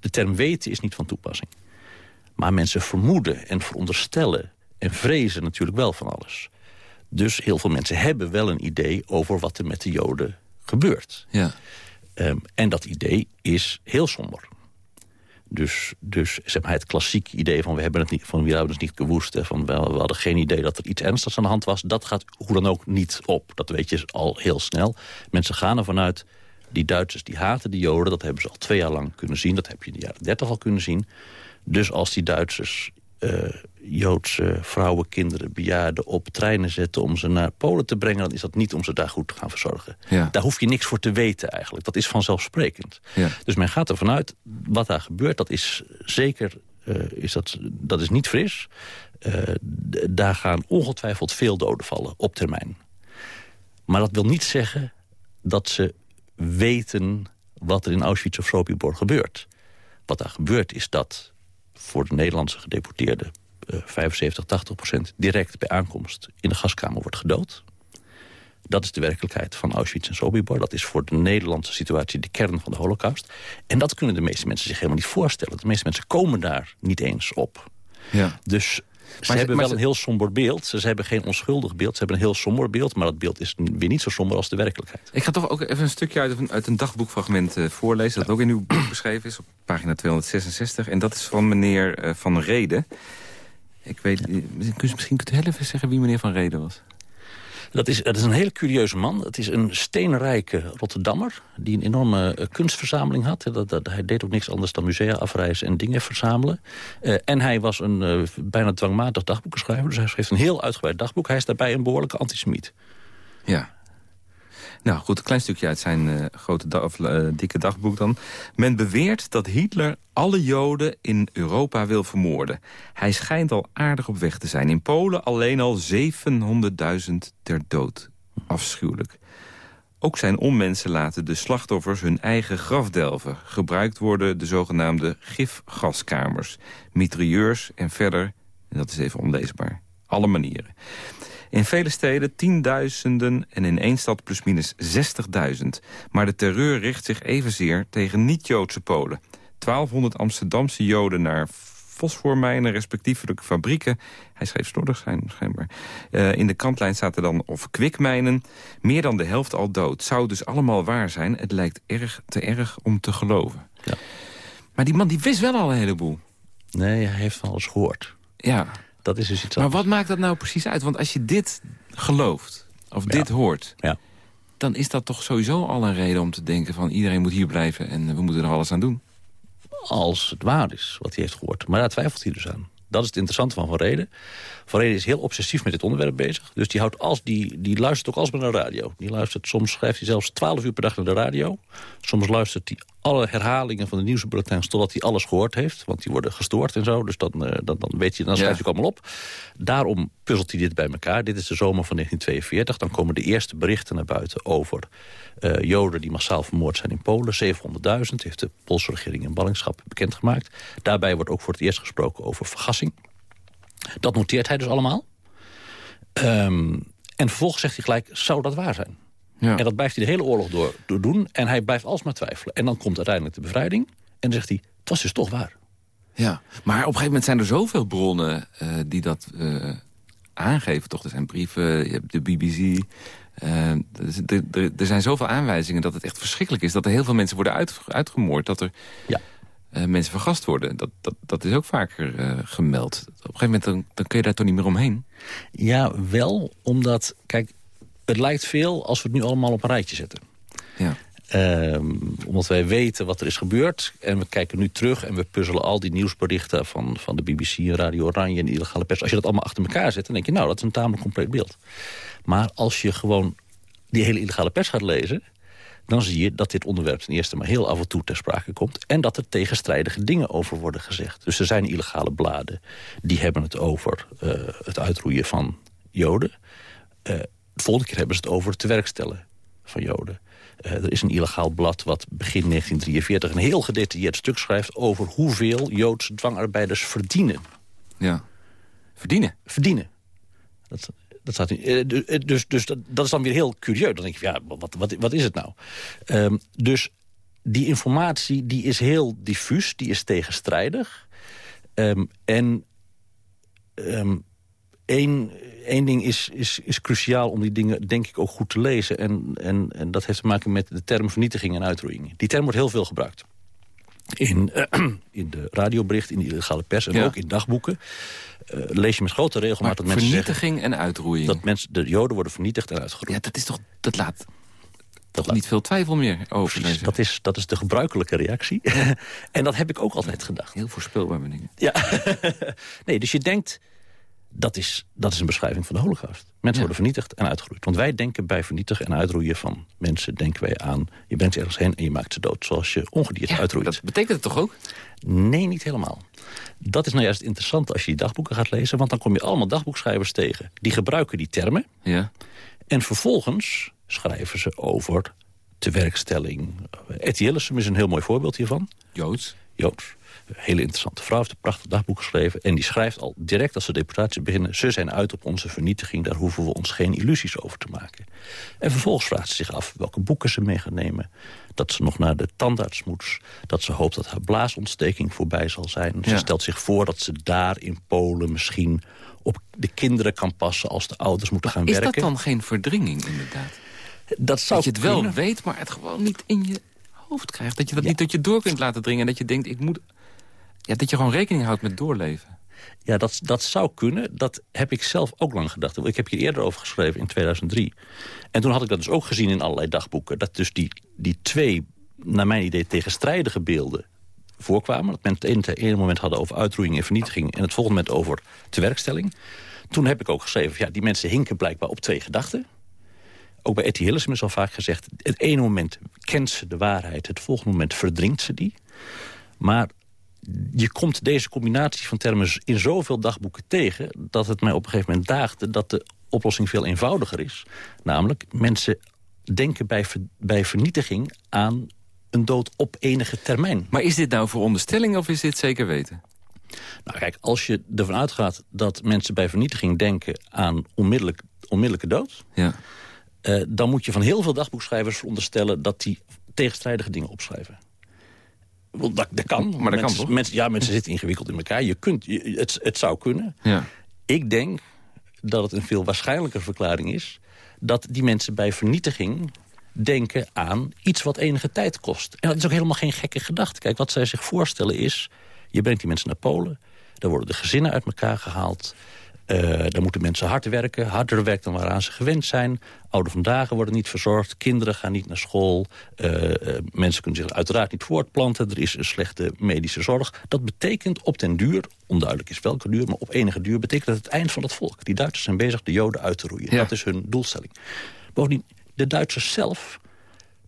De term weten is niet van toepassing. Maar mensen vermoeden en veronderstellen en vrezen natuurlijk wel van alles. Dus heel veel mensen hebben wel een idee over wat er met de Joden gebeurt. Ja. Um, en dat idee is heel somber. Dus, dus zeg maar, het klassieke idee van we hebben het niet, van we het niet gewoest. Van we, hadden geen idee dat er iets ernstigs aan de hand was. Dat gaat hoe dan ook niet op. Dat weet je al heel snel. Mensen gaan ervan uit, die Duitsers die haten de Joden. Dat hebben ze al twee jaar lang kunnen zien. Dat heb je in de jaren dertig al kunnen zien. Dus als die Duitsers uh, Joodse vrouwen, kinderen, bejaarden op treinen zetten... om ze naar Polen te brengen, dan is dat niet om ze daar goed te gaan verzorgen. Ja. Daar hoef je niks voor te weten eigenlijk. Dat is vanzelfsprekend. Ja. Dus men gaat ervan uit, wat daar gebeurt, dat is zeker uh, is dat, dat is niet fris. Uh, daar gaan ongetwijfeld veel doden vallen op termijn. Maar dat wil niet zeggen dat ze weten wat er in Auschwitz of Sobibor gebeurt. Wat daar gebeurt is dat voor de Nederlandse gedeporteerden... Uh, 75, 80 procent direct bij aankomst in de gaskamer wordt gedood. Dat is de werkelijkheid van Auschwitz en Sobibor. Dat is voor de Nederlandse situatie de kern van de holocaust. En dat kunnen de meeste mensen zich helemaal niet voorstellen. De meeste mensen komen daar niet eens op. Ja. Dus ze hebben wel een heel somber beeld. Ze hebben geen onschuldig beeld. Ze hebben een heel somber beeld. Maar dat beeld is weer niet zo somber als de werkelijkheid. Ik ga toch ook even een stukje uit een, uit een dagboekfragment uh, voorlezen... dat ook in uw boek beschreven is, op pagina 266. En dat is van meneer uh, Van Reden. Ik weet, misschien kunt u heel even zeggen wie meneer Van Reden was. Dat is, dat is een hele curieuze man. Het is een steenrijke Rotterdammer die een enorme uh, kunstverzameling had. Dat, dat, hij deed ook niks anders dan musea afreizen en dingen verzamelen. Uh, en hij was een uh, bijna dwangmatig dagboekenschrijver. Dus hij schreef een heel uitgebreid dagboek. Hij is daarbij een behoorlijke antisemiet. Ja. Nou goed, een klein stukje uit zijn uh, grote of, uh, dikke dagboek dan. Men beweert dat Hitler alle Joden in Europa wil vermoorden. Hij schijnt al aardig op weg te zijn. In Polen alleen al 700.000 ter dood. Afschuwelijk. Ook zijn onmensen laten de slachtoffers hun eigen graf delven. Gebruikt worden de zogenaamde gifgaskamers. Mitrailleurs en verder, en dat is even onleesbaar, alle manieren. In vele steden tienduizenden en in één stad plusminus 60.000. Maar de terreur richt zich evenzeer tegen niet-Joodse Polen. 1200 Amsterdamse Joden naar fosformijnen, respectievelijk fabrieken. Hij schreef slordig zijn, schijnbaar. Uh, in de kantlijn er dan of kwikmijnen. Meer dan de helft al dood. Zou dus allemaal waar zijn. Het lijkt erg te erg om te geloven. Ja. Maar die man die wist wel al een heleboel. Nee, hij heeft van alles gehoord. Ja, dat is dus iets Maar wat maakt dat nou precies uit? Want als je dit gelooft, of ja. dit hoort... Ja. dan is dat toch sowieso al een reden om te denken... van iedereen moet hier blijven en we moeten er alles aan doen. Als het waar is, wat hij heeft gehoord. Maar daar twijfelt hij dus aan. Dat is het interessante van Van Reden. Van Reden is heel obsessief met dit onderwerp bezig. Dus die, houdt als, die, die luistert ook alsmaar naar de radio. Die luistert, soms schrijft hij zelfs 12 uur per dag naar de radio. Soms luistert hij alle herhalingen van de nieuwsbulletins... totdat hij alles gehoord heeft. Want die worden gestoord en zo. Dus dan, uh, dan, dan weet je, dan schrijft ja. hij allemaal op. Daarom puzzelt hij dit bij elkaar. Dit is de zomer van 1942. Dan komen de eerste berichten naar buiten over uh, Joden... die massaal vermoord zijn in Polen. 700.000 heeft de Poolse regering in ballingschap bekendgemaakt. Daarbij wordt ook voor het eerst gesproken over vergassing. Dat noteert hij dus allemaal. Um, en vervolgens zegt hij gelijk, zou dat waar zijn? Ja. En dat blijft hij de hele oorlog door, door doen. En hij blijft alsmaar twijfelen. En dan komt uiteindelijk de bevrijding. En dan zegt hij, het was dus toch waar. Ja, maar op een gegeven moment zijn er zoveel bronnen uh, die dat uh, aangeven. Toch, er zijn brieven, je hebt de BBC, uh, Uh, er zijn zoveel aanwijzingen dat het echt verschrikkelijk is... dat er heel veel mensen worden uit, uitgemoord. Dat er ja. Uh, mensen vergast worden. Dat, dat, dat is ook vaker uh, gemeld. Op een gegeven moment dan, dan kun je daar toch niet meer omheen? Ja, wel. Omdat, kijk, het lijkt veel als we het nu allemaal op een rijtje zetten. Ja. Ehm, omdat wij weten wat er is gebeurd. En we kijken nu terug en we puzzelen al die nieuwsberichten... van, van de BBC, Radio Oranje en de illegale pers. Als je dat allemaal achter elkaar zet, dan denk je... nou, dat is een tamelijk compleet beeld. Maar als je gewoon die hele illegale pers gaat lezen... dan zie je dat dit onderwerp ten eerste maar heel af en toe ter sprake komt... en dat er tegenstrijdige dingen over worden gezegd. Dus er zijn illegale bladen die hebben het over uh, het uitroeien van Joden. Uh, de volgende keer hebben ze het over het tewerkstellen van Joden. Uh, er is een illegaal blad wat begin 1943 een heel gedetailleerd stuk schrijft... over hoeveel Joodse dwangarbeiders verdienen. Ja, verdienen? Verdienen. Dat, dat staat, uh, dus dus dat, dat, is dan weer heel curieus. Dan denk je, ja, wat, wat, wat is het nou? Um, dus die informatie die is heel diffuus, die is tegenstrijdig. Um, en um, één, één ding is, is, is cruciaal om die dingen denk ik ook goed te lezen. En, en, en dat heeft te maken met de term vernietiging en uitroeiing. Die term wordt heel veel gebruikt. In, uh, (clears throat) in de radiobericht, in de illegale pers en ook in dagboeken. Uh, lees je met grote regelmaat dat mensen vernietiging en uitroeiing. Dat mensen, de joden worden vernietigd en uitgeroeid. Ja, dat is toch, dat laat dat laat niet veel twijfel meer over. Precies, dat, is, dat is de gebruikelijke reactie. (laughs) en dat heb ik ook altijd gedacht. Heel voorspelbaar ik. Ja. (laughs) nee, dus je denkt, dat is, dat is een beschrijving van de holocaust. Mensen worden vernietigd en uitgeroeid. Want wij denken bij vernietigen en uitroeien van mensen... denken wij aan, je bent ergens heen en je maakt ze dood... zoals je ongedierte ja, uitroeit. Dat betekent het toch ook? Nee, niet helemaal. Dat is nou juist interessant als je die dagboeken gaat lezen... want dan kom je allemaal dagboekschrijvers tegen. Die gebruiken die termen. Ja. En vervolgens schrijven ze over tewerkstelling. Etty is een heel mooi voorbeeld hiervan. Joods. Joods hele interessante vrouw, heeft een prachtig dagboek geschreven. En die schrijft al direct als de deportatie beginnen... ze zijn uit op onze vernietiging, daar hoeven we ons geen illusies over te maken. En vervolgens vraagt ze zich af welke boeken ze mee gaan nemen. Dat ze nog naar de tandarts moet. Dat ze hoopt dat haar blaasontsteking voorbij zal zijn. Ze stelt zich voor dat ze daar in Polen misschien op de kinderen kan passen... als de ouders moeten gaan werken. Is dat dan geen verdringing inderdaad? Dat, zou dat je het wel weet, maar het gewoon niet in je hoofd krijgt. Dat je dat niet tot je door kunt laten dringen. En dat je denkt, ik moet ja, dat je gewoon rekening houdt met doorleven. Ja, dat, dat zou kunnen. Dat heb ik zelf ook lang gedacht. Ik heb hier eerder over geschreven in 2003. En toen had ik dat dus ook gezien in allerlei dagboeken. Dat dus die, die twee, naar mijn idee, tegenstrijdige beelden voorkwamen. Dat mensen het ene, ene moment hadden over uitroeiing en vernietiging... en het volgende moment over tewerkstelling. Toen heb ik ook geschreven, ja, die mensen hinken blijkbaar op twee gedachten. Ook bij Etty Hillesum is al vaak gezegd... het ene moment kent ze de waarheid, het volgende moment verdringt ze die. Maar je komt deze combinatie van termen in zoveel dagboeken tegen... dat het mij op een gegeven moment daagde dat de oplossing veel eenvoudiger is. Namelijk, mensen denken bij, bij vernietiging aan een dood op enige termijn. Maar is dit nou veronderstelling of is dit zeker weten? Nou kijk, als je ervan uitgaat dat mensen bij vernietiging denken aan onmiddellijk, onmiddellijke dood... Ja. Uh, dan moet je van heel veel dagboekschrijvers veronderstellen dat die tegenstrijdige dingen opschrijven. Dat, dat kan. Maar dat mensen, kan Mensen, ja, mensen zitten ingewikkeld in elkaar. Je kunt, het, het zou kunnen. Ja. Ik denk dat het een veel waarschijnlijker verklaring is... dat die mensen bij vernietiging denken aan iets wat enige tijd kost. En dat is ook helemaal geen gekke gedachte. Kijk, wat zij zich voorstellen is... je brengt die mensen naar Polen... daar worden de gezinnen uit elkaar gehaald... Uh, dan moeten mensen hard werken, harder werken dan waaraan ze gewend zijn. Ouderen vandaag worden niet verzorgd, kinderen gaan niet naar school. Uh, uh, mensen kunnen zich uiteraard niet voortplanten. Er is een slechte medische zorg. Dat betekent op den duur, onduidelijk is welke duur... maar op enige duur betekent dat het eind van het volk. Die Duitsers zijn bezig de Joden uit te roeien. Dat is hun doelstelling. Bovendien, de Duitsers zelf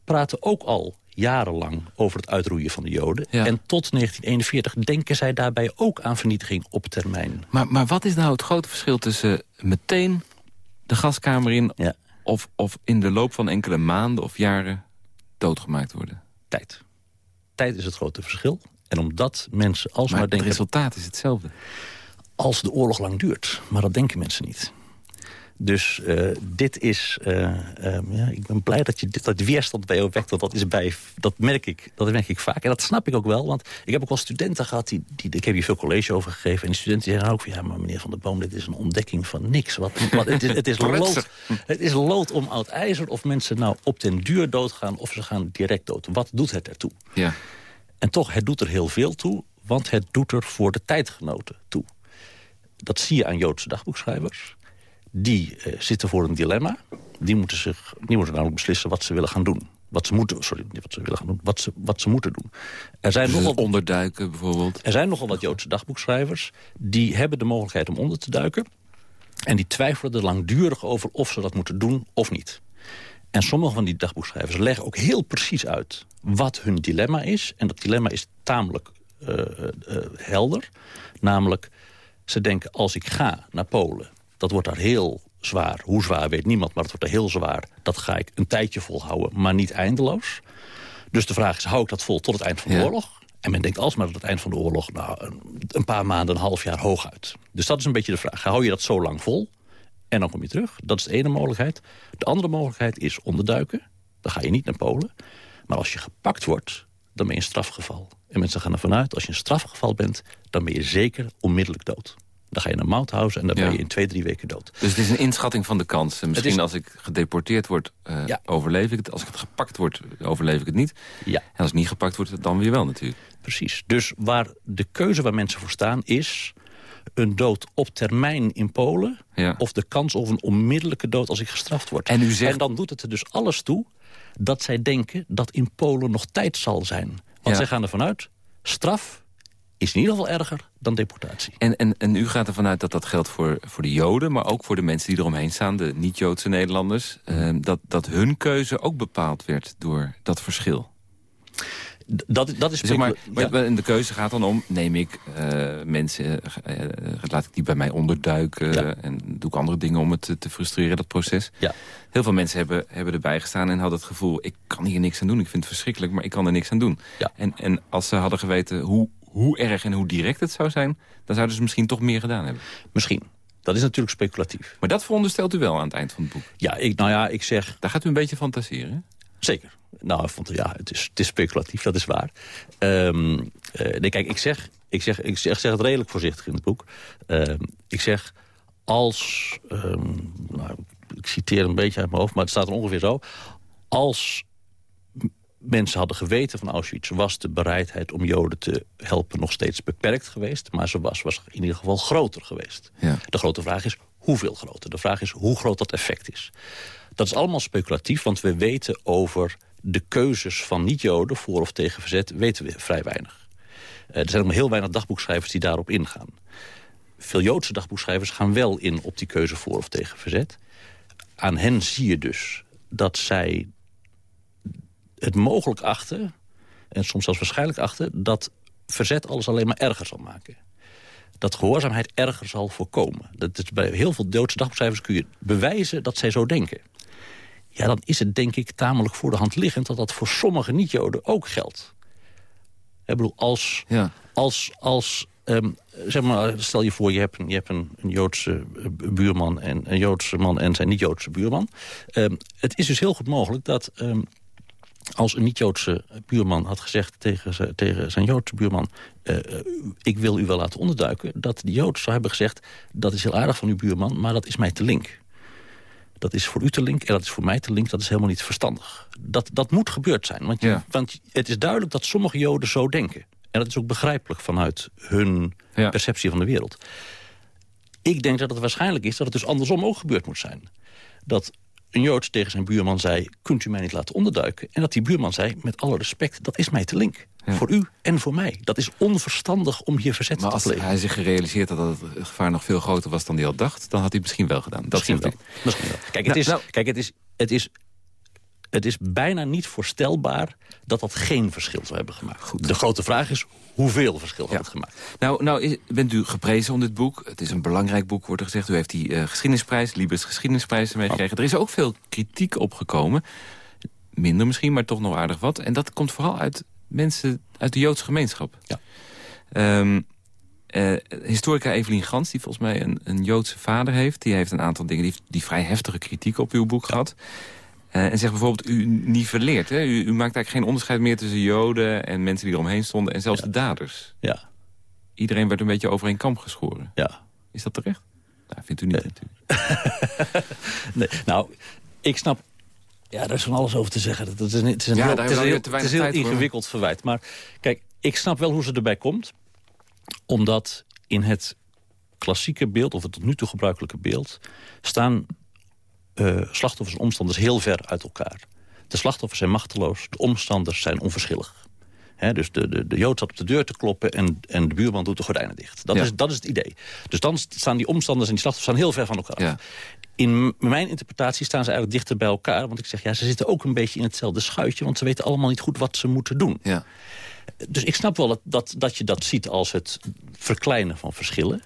praten ook al jarenlang over het uitroeien van de Joden. En tot 1941 denken zij daarbij ook aan vernietiging op termijn. Maar, maar wat is nou het grote verschil tussen meteen de gaskamer in... Of, of in de loop van enkele maanden of jaren doodgemaakt worden? Tijd. Tijd is het grote verschil. En omdat mensen alsmaar maar denken... het resultaat is hetzelfde. Als de oorlog lang duurt. Maar dat denken mensen niet. Dus uh, dit is... Uh, ja, ik ben blij dat je dit, dat weerstand bij jou wekt. Want dat, is bij, dat, merk ik, dat merk ik vaak. En dat snap ik ook wel. Want ik heb ook wel studenten gehad... Die, die, ik heb hier veel college over gegeven. En die studenten zeggen ook van... Ja, maar meneer Van der Boom, dit is een ontdekking van niks. Wat, wat, het, is, het, is lood, het is lood om oud ijzer. Of mensen nou op den duur doodgaan... of ze gaan direct dood. Wat doet het ertoe? Ja. En toch, het doet er heel veel toe. Want het doet er voor de tijdgenoten toe. Dat zie je aan Joodse dagboekschrijvers die uh, zitten voor een dilemma. Die moeten, zich, die moeten namelijk beslissen wat ze willen gaan doen. Wat ze moeten, sorry, niet wat ze willen gaan doen, wat ze, wat ze moeten doen. Er zijn dus nogal, onderduiken bijvoorbeeld? Er zijn nogal wat Joodse dagboekschrijvers... die hebben de mogelijkheid om onder te duiken... en die twijfelen er langdurig over of ze dat moeten doen of niet. En sommige van die dagboekschrijvers leggen ook heel precies uit... wat hun dilemma is. En dat dilemma is tamelijk uh, uh, helder. Namelijk, ze denken, als ik ga naar Polen dat wordt daar heel zwaar. Hoe zwaar weet niemand, maar het wordt heel zwaar. Dat ga ik een tijdje volhouden, maar niet eindeloos. Dus de vraag is, hou ik dat vol tot het eind van de oorlog? En men denkt alsmaar dat het eind van de oorlog... Nou, een paar maanden, een half jaar hooguit. Dus dat is een beetje de vraag. Hou je dat zo lang vol? En dan kom je terug. Dat is de ene mogelijkheid. De andere mogelijkheid is onderduiken. Dan ga je niet naar Polen. Maar als je gepakt wordt, dan ben je een strafgeval. En mensen gaan ervan uit, als je een strafgeval bent... dan ben je zeker onmiddellijk dood. Dan ga je naar Mauthausen en dan ben je in twee, drie weken dood. Dus het is een inschatting van de kansen. Misschien als ik gedeporteerd word, uh, overleef ik het. Als ik het gepakt word, overleef ik het niet. Ja. En als het niet gepakt wordt, dan weer wel natuurlijk. Precies. Dus waar de keuze waar mensen voor staan is een dood op termijn in Polen... of de kans op een onmiddellijke dood als ik gestraft word. En, u zegt... en dan doet het er dus alles toe dat zij denken dat in Polen nog tijd zal zijn. Want zij gaan ervan uit, straf is in ieder geval erger dan deportatie. En, en, en u gaat ervan uit dat dat geldt voor, voor de Joden... maar ook voor de mensen die eromheen staan, de niet-Joodse Nederlanders... Eh, dat, dat hun keuze ook bepaald werd door dat verschil? Dat, dat is zeg maar, ja. De keuze gaat dan om, neem ik uh, mensen, uh, laat ik die bij mij onderduiken... en doe ik andere dingen om het te, te frustreren, dat proces. Ja. Heel veel mensen hebben, hebben erbij gestaan en hadden het gevoel... ik kan hier niks aan doen, ik vind het verschrikkelijk, maar ik kan er niks aan doen. Ja. En, en als ze hadden geweten hoe hoe erg en hoe direct het zou zijn... dan zouden ze misschien toch meer gedaan hebben. Misschien. Dat is natuurlijk speculatief. Maar dat veronderstelt u wel aan het eind van het boek? Ja, ik, nou ja, ik zeg... Daar gaat u een beetje fantaseren, Zeker. Nou, vond, ja, het is, het is speculatief, dat is waar. Um, nee, kijk, ik zeg, ik, zeg, ik zeg, zeg het redelijk voorzichtig in het boek. Um, ik zeg, als... Um, nou, ik citeer een beetje uit mijn hoofd, maar het staat er ongeveer zo... als mensen hadden geweten van Auschwitz... was de bereidheid om Joden te helpen nog steeds beperkt geweest. Maar ze was, was in ieder geval groter geweest. Ja. De grote vraag is hoeveel groter. De vraag is hoe groot dat effect is. Dat is allemaal speculatief, want we weten over de keuzes van niet-Joden... voor of tegen verzet, weten we vrij weinig. Uh, er zijn ook maar heel weinig dagboekschrijvers die daarop ingaan. Veel Joodse dagboekschrijvers gaan wel in op die keuze voor of tegen verzet. Aan hen zie je dus dat zij het mogelijk achten, en soms zelfs waarschijnlijk achten... dat verzet alles alleen maar erger zal maken. Dat gehoorzaamheid erger zal voorkomen. Dat is bij heel veel Joodse dagboekschrijvers kun je bewijzen dat zij zo denken. Ja, dan is het denk ik tamelijk voor de hand liggend... dat dat voor sommige niet-Joden ook geldt. Ik bedoel, als, ja. als, als um, zeg maar, stel je voor, je hebt een, je hebt een, een Joodse buurman... en een Joodse man en zijn niet-Joodse buurman. Um, het is dus heel goed mogelijk dat um, als een niet-Joodse buurman had gezegd tegen, tegen zijn Joodse buurman... Uh, ik wil u wel laten onderduiken, dat die Jood zou hebben gezegd... dat is heel aardig van uw buurman, maar dat is mij te link. Dat is voor u te link en dat is voor mij te link, dat is helemaal niet verstandig. Dat, dat moet gebeurd zijn, want, je, ja. want het is duidelijk dat sommige Joden zo denken. En dat is ook begrijpelijk vanuit hun ja. perceptie van de wereld. Ik denk dat het waarschijnlijk is dat het dus andersom ook gebeurd moet zijn. Dat een Jood tegen zijn buurman zei... kunt u mij niet laten onderduiken? En dat die buurman zei, met alle respect, dat is mij te link. Ja. Voor u en voor mij. Dat is onverstandig om hier verzet maar te plegen. als hij zich gerealiseerd had dat het gevaar nog veel groter was dan hij al dacht... dan had hij het misschien wel gedaan. Dat misschien, wel. misschien wel. Kijk, het, Nou, is, nou- kijk het, is, het, is, het is bijna niet voorstelbaar dat dat geen verschil zou hebben gemaakt. De grote vraag is, hoeveel verschil had het gemaakt? Nou, nou bent u geprezen om dit boek. Het is een belangrijk boek, wordt er gezegd. U heeft die eh, geschiedenisprijs, Libes geschiedenisprijs ermee gekregen. Er is ook veel kritiek opgekomen. Minder misschien, maar toch nog aardig wat. En dat komt vooral uit mensen uit de Joodse gemeenschap. Ja. Ehm, Uh, historica Evelien Gans, die volgens mij een, een Joodse vader heeft... die heeft een aantal dingen, die, die vrij heftige kritiek op uw boek gehad. Uh, en zegt bijvoorbeeld, u nivelleert. Hè? U, u, maakt eigenlijk geen onderscheid meer tussen Joden... en mensen die eromheen stonden en zelfs de daders. Ja. Iedereen werd een beetje over een kamp geschoren. Ja. Is dat terecht? Nou, vindt u niet nee. natuurlijk. (laughs) nee, nou, ik snap... Ja, daar is van alles over te zeggen. Het is een, het is een Ja, heel, het is heel, te het is weinig heel tijd voor. ingewikkeld verwijt. Maar kijk, ik snap wel hoe ze erbij komt. Omdat in het klassieke beeld, of het tot nu toe gebruikelijke beeld... staan eh, slachtoffers en omstanders heel ver uit elkaar. De slachtoffers zijn machteloos, de omstanders zijn onverschillig. Dus de, de, de Jood zat op de deur te kloppen en, en de buurman doet de gordijnen dicht. Dat, Ja. is, dat is het idee. Dus dan staan die omstanders en die slachtoffers staan heel ver van elkaar. Ja. In mijn interpretatie staan ze eigenlijk dichter bij elkaar. Want ik zeg, ja, ze zitten ook een beetje in hetzelfde schuitje... want ze weten allemaal niet goed wat ze moeten doen. Ja. Dus ik snap wel dat, dat, dat je dat ziet als het verkleinen van verschillen.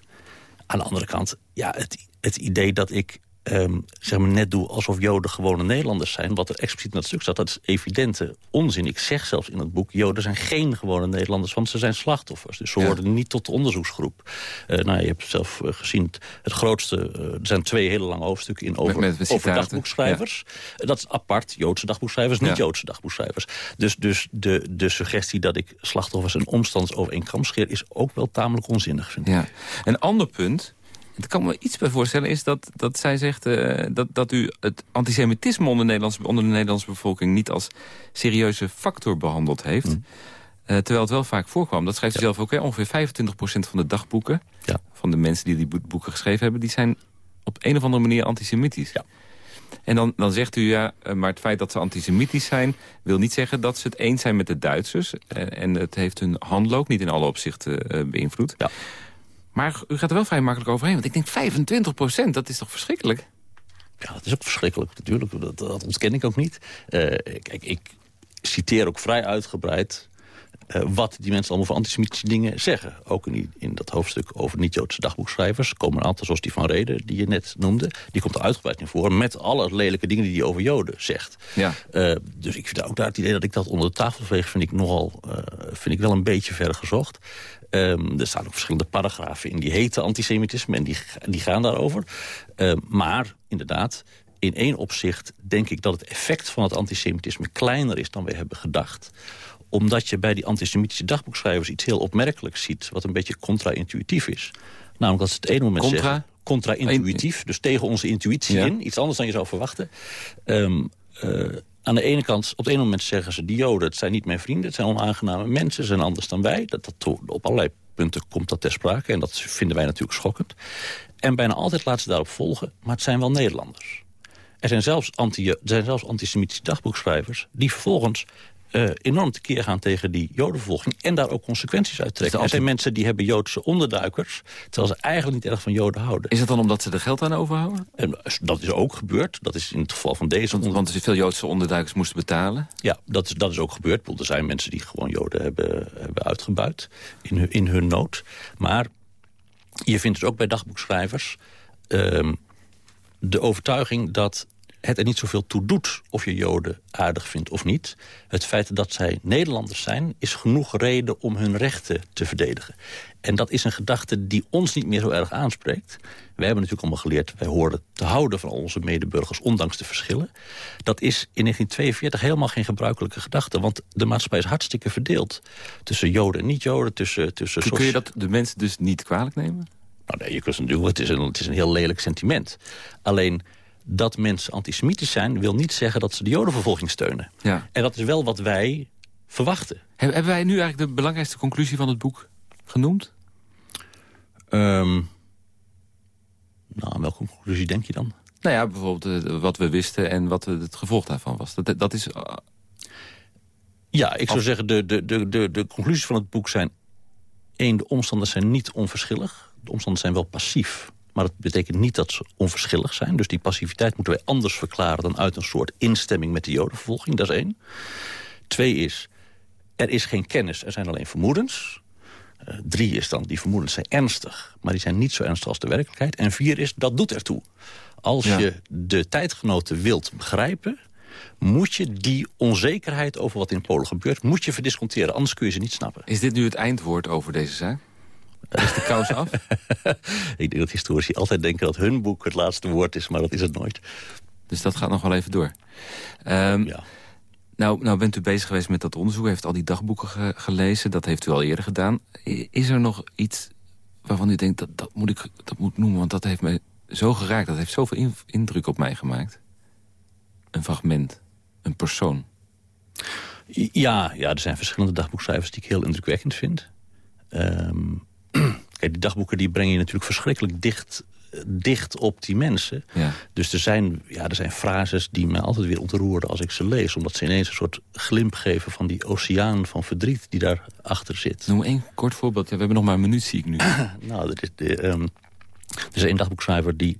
Aan de andere kant, ja, het, het idee dat ik ehm, zeg maar net doe alsof Joden gewone Nederlanders zijn... wat er expliciet in dat stuk staat, dat is evidente onzin. Ik zeg zelfs in het boek, Joden zijn geen gewone Nederlanders... want ze zijn slachtoffers, dus ze Ja. horen niet tot de onderzoeksgroep. Eh, nou, je hebt zelf eh, gezien, het, grootste... eh, er zijn twee hele lange hoofdstukken in over, met- met over citaten, dagboekschrijvers. Dat is apart, Joodse dagboekschrijvers, niet Ja. Joodse dagboekschrijvers. Dus, dus de, de suggestie dat ik slachtoffers en omstanders over één kam scheer... is ook wel tamelijk onzinnig, vind ik. Ja. Een ander punt, daar kan ik me iets bij voorstellen... is dat, dat zij zegt eh, dat, dat u het antisemitisme onder, Nederlands, onder de Nederlandse bevolking... niet als serieuze factor behandeld heeft. Mm. Eh, terwijl het wel vaak voorkwam. Dat schrijft u zelf ook. Hè? Ongeveer 25% van de dagboeken... Ja. van de mensen die die boek- boeken geschreven hebben... die zijn op een of andere manier antisemitisch. Ja. En dan, dan zegt u, ja, eh, maar het feit dat ze antisemitisch zijn... wil niet zeggen dat ze het eens zijn met de Duitsers. En het heeft hun handel ook niet in alle opzichten beïnvloed. Ja. Maar u gaat er wel vrij makkelijk overheen. Want ik denk 25 procent, dat is toch verschrikkelijk? Ja, dat is ook verschrikkelijk natuurlijk. Dat, ontken ik ook niet. Eh, kijk, ik citeer ook vrij uitgebreid... eh, wat die mensen allemaal voor antisemitische dingen zeggen. Ook in, die- in dat hoofdstuk over niet-Joodse dagboekschrijvers... komen een aantal, zoals die van Reden, die je net noemde... die komt er uitgebreid in voor... met alle lelijke dingen die hij over Joden zegt. Ja. Eh, dus ik vind ook daar het idee dat ik dat onder de tafel veeg... vind ik nogal eh, vind ik wel een beetje ver gezocht. Ehm, er staan ook verschillende paragrafen in die heten antisemitisme... en die, die gaan daarover. Ehm, maar inderdaad, in één opzicht denk ik dat het effect van het antisemitisme... kleiner is dan we hebben gedacht omdat je bij die antisemitische dagboekschrijvers iets heel opmerkelijks ziet... wat een beetje contra-intuïtief is. Namelijk dat ze het ene moment Contra? zeggen... Contra-intuïtief, dus tegen onze intuïtie Ja. in. Iets anders dan je zou verwachten. Ehm, eh, aan de ene kant, op het ene moment zeggen ze... die joden, het zijn niet mijn vrienden, het zijn onaangename mensen... ze zijn anders dan wij. Dat, dat, op allerlei punten komt dat ter sprake. En dat vinden wij natuurlijk schokkend. En bijna altijd laten ze daarop volgen... maar het zijn wel Nederlanders. Er zijn zelfs, anti, er zijn zelfs antisemitische dagboekschrijvers... die vervolgens eh, enorm tekeer gaan tegen die jodenvervolging... en daar ook consequenties uit trekken. Er zijn mensen die hebben Joodse onderduikers... terwijl ze eigenlijk niet erg van Joden houden. Is het dan omdat ze er geld aan overhouden? En dat is ook gebeurd. Dat is in het geval van deze... Want, want er veel Joodse onderduikers moesten betalen. Ja, dat is, dat is ook gebeurd. Er zijn mensen die gewoon Joden hebben, hebben uitgebuit in hun, in hun nood. Maar je vindt dus ook bij dagboekschrijvers... ehm, de overtuiging dat het er niet zoveel toe doet of je Joden aardig vindt of niet. Het feit dat zij Nederlanders zijn is genoeg reden om hun rechten te verdedigen. En dat is een gedachte die ons niet meer zo erg aanspreekt. Wij hebben natuurlijk allemaal geleerd, wij horen te houden van onze medeburgers, ondanks de verschillen. Dat is in 1942 helemaal geen gebruikelijke gedachte, want de maatschappij is hartstikke verdeeld. Tussen Joden en niet-Joden, tussen... tussen Kun kun je dat de mensen dus niet kwalijk nemen? nou nee, je kunt het natuurlijk, het is, een, het is een heel lelijk sentiment. Alleen dat mensen antisemitisch zijn... wil niet zeggen dat ze de jodenvervolging steunen. Ja. En dat is wel wat wij verwachten. Heb- Hebben wij nu eigenlijk de belangrijkste conclusie van het boek genoemd? Ehm, nou, aan welke conclusie denk je dan? Nou ja, bijvoorbeeld eh, wat we wisten en wat het gevolg daarvan was. Dat, dat is... eh, Ja, ik zou zeggen, de, de, de, de, de conclusies van het boek zijn... één, de omstanders zijn niet onverschillig. De omstanders zijn wel passief. Maar dat betekent niet dat ze onverschillig zijn. Dus die passiviteit moeten wij anders verklaren... dan uit een soort instemming met de jodenvervolging. Dat is één. Twee is, er is geen kennis, er zijn alleen vermoedens. Eh, drie is dan, die vermoedens zijn ernstig... maar die zijn niet zo ernstig als de werkelijkheid. En vier is, dat doet ertoe. Als Ja. je de tijdgenoten wilt begrijpen moet je die onzekerheid over wat in Polen gebeurt... moet je verdisconteren, anders kun je ze niet snappen. Is dit nu het eindwoord over deze zaak? Is de kous af? (laughs) ik denk dat historici altijd denken dat hun boek het laatste woord is, maar dat is het nooit. Dus dat gaat nog wel even door. Um, ja. Nou, nou bent u bezig geweest met dat onderzoek. Heeft al die dagboeken gelezen. Dat heeft u al eerder gedaan. Is er nog iets waarvan u denkt, dat, dat, moet ik dat moet noemen... want dat heeft mij zo geraakt. Dat heeft zoveel indruk op mij gemaakt. Een fragment. Een persoon. Ja, ja, er zijn verschillende dagboekschrijvers die ik heel indrukwekkend vind. Um, (clears throat) kijk, die dagboeken die breng je natuurlijk verschrikkelijk dicht dicht op die mensen. Ja. Dus er zijn, ja, er zijn frases die me altijd weer ontroeren als ik ze lees. Omdat ze ineens een soort glimp geven van die oceaan van verdriet die daarachter zit. Noem één kort voorbeeld. we hebben nog maar een minuut, zie ik nu. (clears throat) nou, er is, de, um, er is een dagboekschrijver die,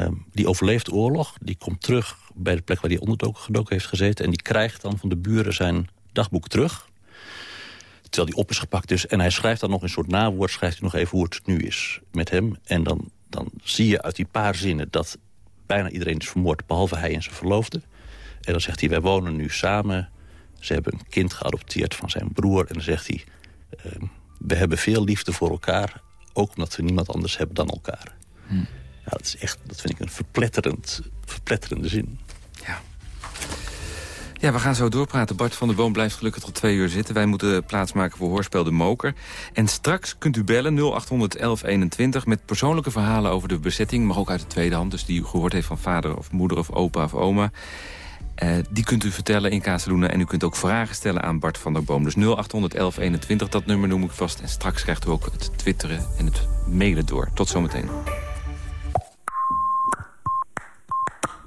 um, die overleeft oorlog. Die komt terug bij de plek waar hij gedoken heeft gezeten. En die krijgt dan van de buren zijn dagboek terug. Terwijl die op is gepakt dus. En hij schrijft dan nog een soort nawoord, schrijft hij nog even hoe het nu is met hem. En dan dan zie je uit die paar zinnen dat bijna iedereen is vermoord... behalve hij en zijn verloofde. En dan zegt hij, wij wonen nu samen. Ze hebben een kind geadopteerd van zijn broer. En dan zegt hij, uh, we hebben veel liefde voor elkaar... ook omdat we niemand anders hebben dan elkaar. Hm. Ja, dat, is echt, dat vind ik een verpletterend, verpletterende zin. Ja. We gaan zo doorpraten. Bart van der Boom blijft gelukkig tot twee uur zitten. Wij moeten plaatsmaken voor Hoorspel de Moker. En straks kunt u bellen 0800 1121 met persoonlijke verhalen over de bezetting. Mag ook uit de tweede hand, dus die u gehoord heeft van vader of moeder of opa of oma. Uh, die kunt u vertellen in Casaluna. En u kunt ook vragen stellen aan Bart van der Boom. Dus 0800 1121, dat nummer noem ik vast. En straks krijgt u ook het twitteren en het mailen door. Tot zometeen.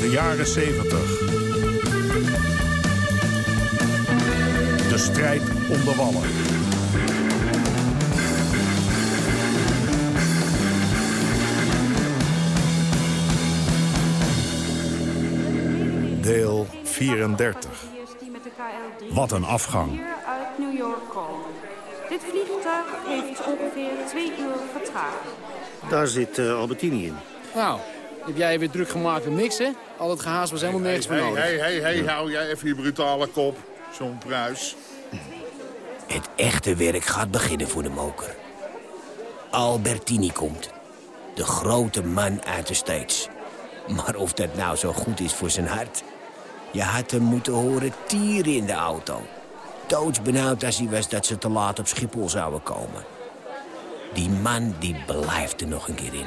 de jaren 70. De strijd om de wallen. Deel 34. Wat een afgang. uit New York komen. Dit vliegtuig heeft ongeveer twee uur vertraging. Daar zit uh, Albertini in. Nou, heb jij weer druk gemaakt met niks, hè? Al het gehaast was helemaal nergens voor nodig. Hé, hé, hé, hou jij even je brutale kop. Zo'n pruis. Het echte werk gaat beginnen voor de moker. Albertini komt. De grote man uit de States. Maar of dat nou zo goed is voor zijn hart... Je had hem moeten horen tieren in de auto. Doodsbenauwd als hij was dat ze te laat op Schiphol zouden komen. Die man die blijft er nog een keer in.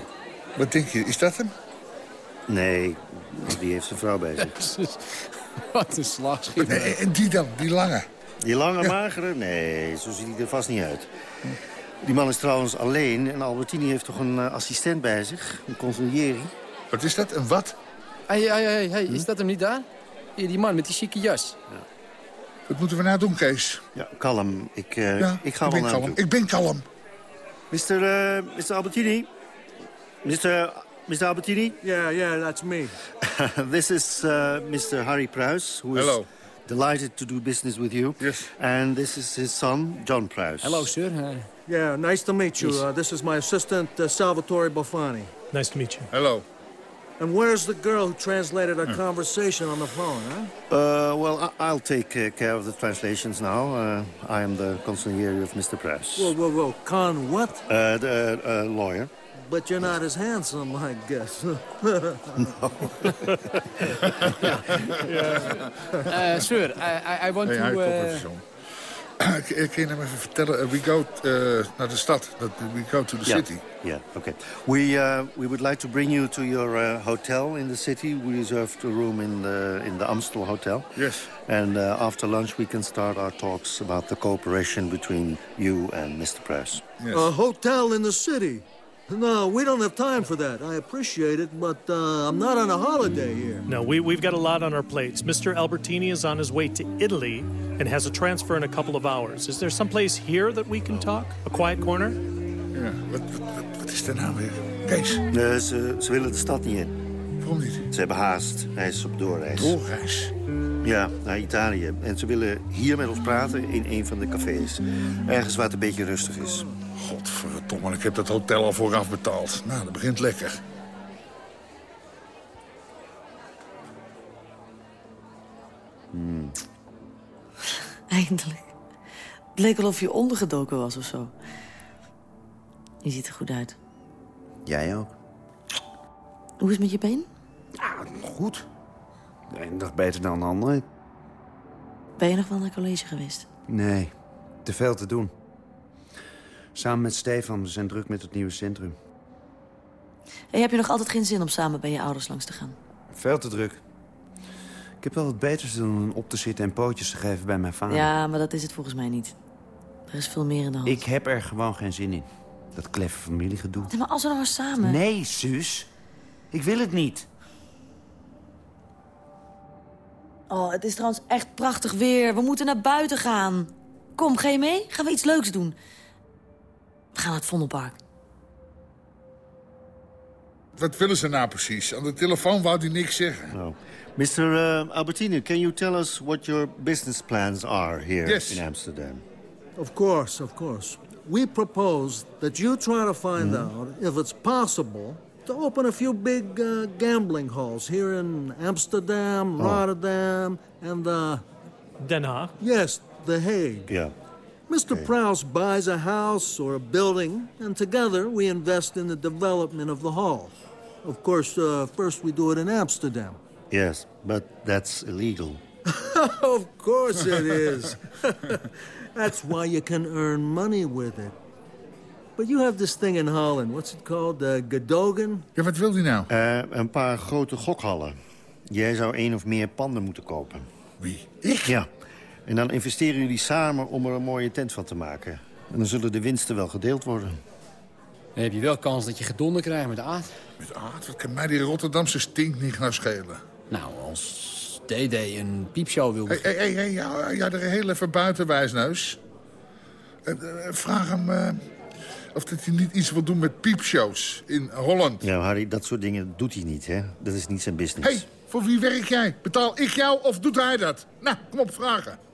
Wat denk je, is dat hem? Nee, die heeft zijn vrouw bij zich. (laughs) Wat een slagschip. Nee, en die dan, die lange? Die lange, magere? Nee, zo ziet hij er vast niet uit. Die man is trouwens alleen en Albertini heeft toch een uh, assistent bij zich? Een consiglieri. Wat is dat? Een wat? Hé, hey, hey, hey, is dat hem niet daar? Die man met die chique jas. Ja. Wat moeten we nou doen, Kees? Ja, kalm. Ik, uh, ja, ik ga ik wel naar kalm. Ik ben kalm. Mr. Uh, Mr. Albertini? Mr. Mr. Albertini? Yeah, yeah, that's me. (laughs) this is uh, Mr. Harry Prowse, who Hello. is delighted to do business with you. Yes. And this is his son, John Prowse. Hello, sir. Uh, yeah, nice to meet you. Uh, this is my assistant, uh, Salvatore Bofani. Nice to meet you. Hello. And where's the girl who translated our hmm. conversation on the phone, huh? Uh, well, I will take uh, care of the translations now. Uh, I am the consigliere of Mr. Prowse. Whoa, whoa, whoa. Con what? Uh, the uh, lawyer. But you're not as handsome, I guess. (laughs) no. yeah. (laughs) uh, sir, I, I want hey, to... Uh... (clears throat) Kun je hem even vertellen? Uh, we go uh, naar de stad. We go to the yeah. city. Yeah, okay. We, uh, we would like to bring you to your uh, hotel in the city. We reserved a room in the, in the Amstel Hotel. Yes. And uh, after lunch we can start our talks about the cooperation between you and Mr. Press. Yes. A hotel in the city? No, we don't have time for that. I appreciate it, but uh, I'm not on a holiday here. No, we, we've got a lot on our plates. Mr. Albertini is on his way to Italy and has a transfer in a couple of hours. Is there someplace here that we can talk? A quiet corner? Ja, wat, wat, wat is er nou weer? Kees? Nee, ze, ze willen de stad niet in. Waarom niet? Ze hebben haast. Hij is op doorreis. Doorreis? Ja, naar Italië. En ze willen hier met ons praten in een van de cafés. Ergens waar het een beetje rustig is. Godverdomme, ik heb dat hotel al vooraf betaald. Nou, dat begint lekker. Hmm. Eindelijk. Het leek alsof je ondergedoken was of zo. Je ziet er goed uit. Jij ook. Hoe is het met je been? Ja, goed. De ene dag beter dan de andere. Ben je nog wel naar college geweest? Nee, te veel te doen. Samen met Stefan, we zijn druk met het nieuwe centrum. En heb je nog altijd geen zin om samen bij je ouders langs te gaan? Veel te druk. Ik heb wel wat beters te doen dan op te zitten en pootjes te geven bij mijn vader. Ja, maar dat is het volgens mij niet. Er is veel meer in de hand. Ik heb er gewoon geen zin in. Dat kleffe familiegedoe. Nee, maar als we nou maar samen... Nee, Suus. Ik wil het niet. Oh, het is trouwens echt prachtig weer. We moeten naar buiten gaan. Kom, ga je mee? Gaan we iets leuks doen? We gaan naar het Vondelpark. Wat willen ze nou precies? Aan de telefoon wou hij niks zeggen. No. Mr. Uh, Albertini, can you tell us what your business plans are here Yes. in Amsterdam? Of course, of course. We propose that you try to find out if it's possible to open a few big uh, gambling halls here in Amsterdam, Oh. Rotterdam, and uh, Den Haag? yes, The Hague. Yeah. Mr. Prowse buys a house or a building, and together we invest in the development of the hall. Of course, uh, first we do it in Amsterdam. Yes, but that's illegal. (laughs) of course it is. (laughs) That's why you can earn money with it. But you have this thing in Holland. What's it called? Uh, Gedogen? Ja, wat wil hij nou? Eh, een paar grote gokhallen. Jij zou één of meer panden moeten kopen. Wie? Ik? Ja. En dan investeren jullie samen om er een mooie tent van te maken. En dan zullen de winsten wel gedeeld worden. Dan heb je wel kans dat je gedonder krijgt met Aad. Met Aad? Wat kan mij die Rotterdamse stink niet nou schelen? Nou, als DD een piepshow wil... Hé, hé, hé, hé, ja, ja, er heel even buiten, wijsneus. Eh, eh, vraag hem eh, of dat hij niet iets wil doen met piepshows in Holland. Ja, Harry, dat soort dingen doet hij niet, hè? Dat is niet zijn business. Hé, hey, voor wie werk jij? Betaal ik jou of doet hij dat? Nou, kom op, vragen.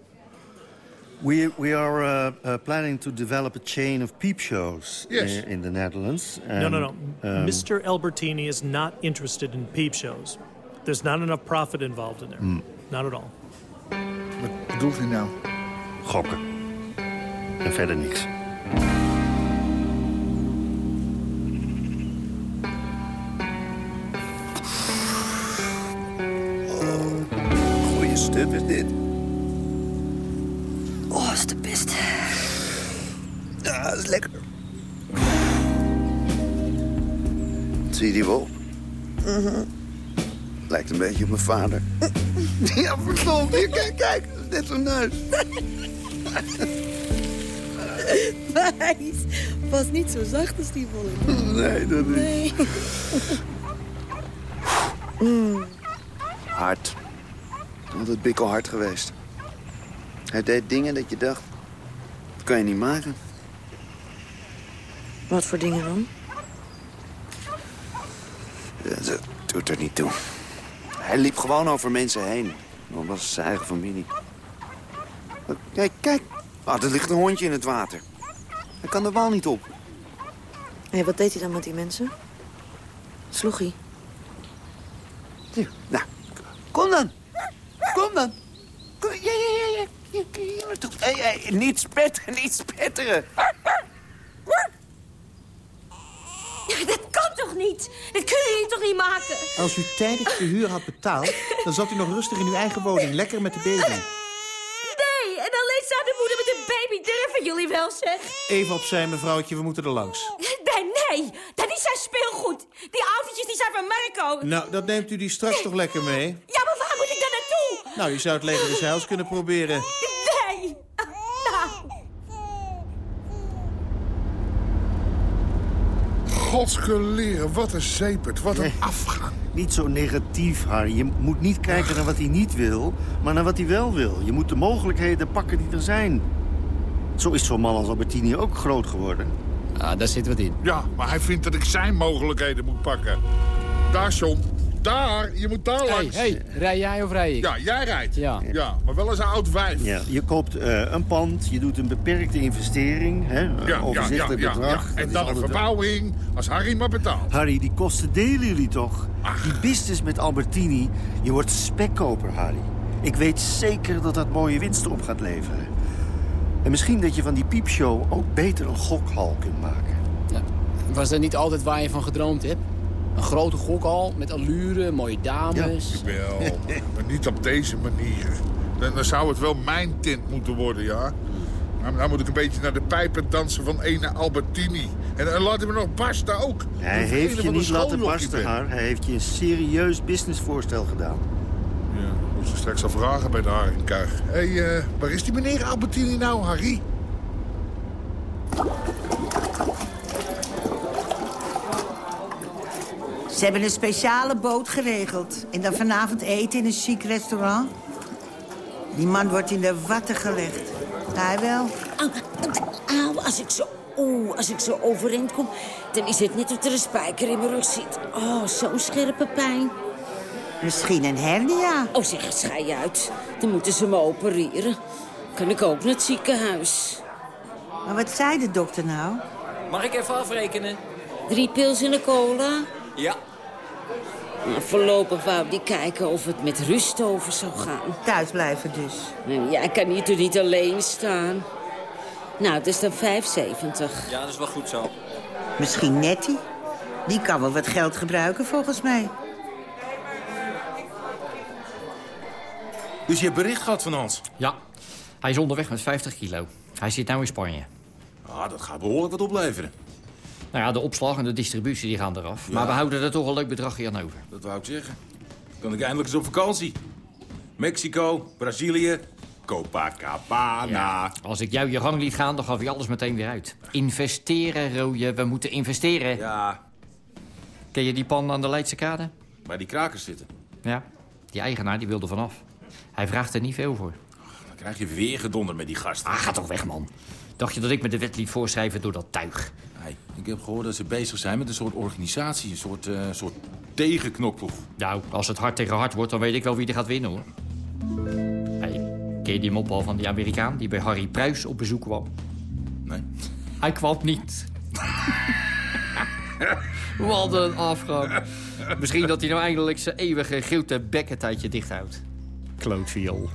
We, we are uh, uh, planning to develop a chain of peep shows Yes. in, in the Netherlands. no, no, no. um, Mr. Albertini is not interested in peep shows. There's not enough profit involved in there. Hmm. Not at all. Wat bedoelt hij nou? Gokken. En verder niks. Goeie stub is dit. Is de best. Ja, dat is lekker. Zie je die wel? Lijkt een beetje op mijn vader. (laughs) ja, verdomd. Hier, kijk, kijk. Dat is net zo'n neus. Was niet zo zacht als die volle. Nee, dat niet. Nee. Hard. Altijd bikkelhard geweest. Hij deed dingen dat je dacht... Dat kan je niet maken. Wat voor dingen dan? Dat doet er niet toe. Hij liep gewoon over mensen heen. Dat was zijn eigen familie. Kijk, kijk. Ah, er ligt een hondje in het water. Hij kan de wal niet op. Hé, wat deed hij dan met die mensen? Sloeg hij? Nou, kom dan. Kom dan. Kom, ja, ja, ja, ja. Hey, hey, niet spetteren, (laughs) niet spetteren. Dat kan toch niet? Dat kunnen jullie toch niet maken? Als u tijdig de huur had betaald, dan zat u nog rustig in uw eigen woning. Lekker met de baby. Nee, en alleen zou de moeder met een baby durven jullie wel zeg. Even opzij, mevrouwtje, we moeten er langs. Nee, nee, dat is zijn speelgoed. Die autootjes die zijn van Marco. Nou, dat neemt u die straks toch lekker mee? Ja, maar waar moet ik dan naartoe? Nou, je zou het leger des heils kunnen proberen. Nee. Godskeleren, wat een zeepert, wat een afgang. Niet zo negatief, Harry. Je moet niet kijken naar wat hij niet wil, maar naar wat hij wel wil. Je moet de mogelijkheden pakken die er zijn. Zo is zo'n man als Albertini ook groot geworden. Ah, daar zit wat in. Ja, maar hij vindt dat ik zijn mogelijkheden moet pakken. Daar, John. Daar, je moet daar Hey, langs. hey, rij jij of rij ik? Ja, jij rijdt. Ja. ja maar wel eens een oud wijf. Ja, je koopt eh, een pand, je doet een beperkte investering, hè, een Ja, ja, ja, overzichtelijk ja, bedrag. En dan een verbouwing, als Harry maar betaalt. Harry, die kosten delen jullie toch? Die business met Albertini, je wordt spekkoper, Harry. Ik weet zeker dat dat mooie winsten op gaat leveren. En misschien dat je van die piepshow ook beter een gokhal kunt maken. Was dat niet altijd waar je van gedroomd hebt? Een grote gokhal met allure, mooie dames. Wel, maar niet op deze manier. Dan, dan zou het wel mijn tent moeten worden, ja. Nou, dan moet ik een beetje naar de pijpen dansen van ene Albertini. En, en laat hem nog barsten ook. Hij heeft je niet laten barsten. Har. Hij heeft je een serieus businessvoorstel gedaan. Ja, moet ze straks al vragen bij de Haringkuig. Hé, hey, eh, waar is die meneer Albertini nou, Harry? Ze hebben een speciale boot geregeld. En dan vanavond eten in een chic restaurant. Die man wordt in de watten gelegd. Hij wel. Auw, als ik zo... Oeh, als ik zo overeind kom, dan is het net of er een spijker in mijn rug zit. Oh, zo'n scherpe pijn. Misschien een hernia. Oh, zeg, schei uit. Dan moeten ze me opereren. Kan ik ook naar het ziekenhuis. Maar wat zei de dokter nou? Mag ik even afrekenen? Drie pils in de cola? Ja. Voorlopig wou die kijken of het met rust over zou gaan. Thuis blijven dus. En jij kan hier toch niet alleen staan? Nou, het is dan 5,70. Ja, dat is wel goed zo. Misschien Nettie. Die kan wel wat geld gebruiken, volgens mij. Dus je hebt bericht gehad van Hans? Ja, hij is onderweg met 50 kilo. Hij zit nou in Spanje. Ah, dat gaat behoorlijk wat opleveren. Nou ja, de opslag en de distributie die gaan eraf. Ja. Maar we houden er toch een leuk bedragje aan over. Dat wou ik zeggen. Kan ik eindelijk eens op vakantie. Mexico, Brazilië, Copacabana. Als ik jou je gang liet gaan, dan gaf je alles meteen weer uit. Investeren, Rooie. We moeten investeren. Ja. Ken je die pan aan de Leidse kade? Bij die krakers zitten. Ja. Die eigenaar die wilde vanaf. Hij vraagt er niet veel voor. Dan krijg je weer gedonder met die gasten. Ah, ga toch weg, man. Dacht je dat ik me de wet liet voorschrijven door dat tuig? Hey, ik heb gehoord dat ze bezig zijn met een soort organisatie. Een soort, eh soort tegenknokploeg. Nou, als het hard tegen hard wordt, dan weet ik wel wie er gaat winnen, hoor. Hey, ken je die mop al van die Amerikaan die bij Harry Pruis op bezoek kwam? Nee. Hij kwam niet. (laughs) Wat een afgang. Misschien dat hij nou eindelijk zijn eeuwige grote bekkentijdje dicht houdt. Klootviool.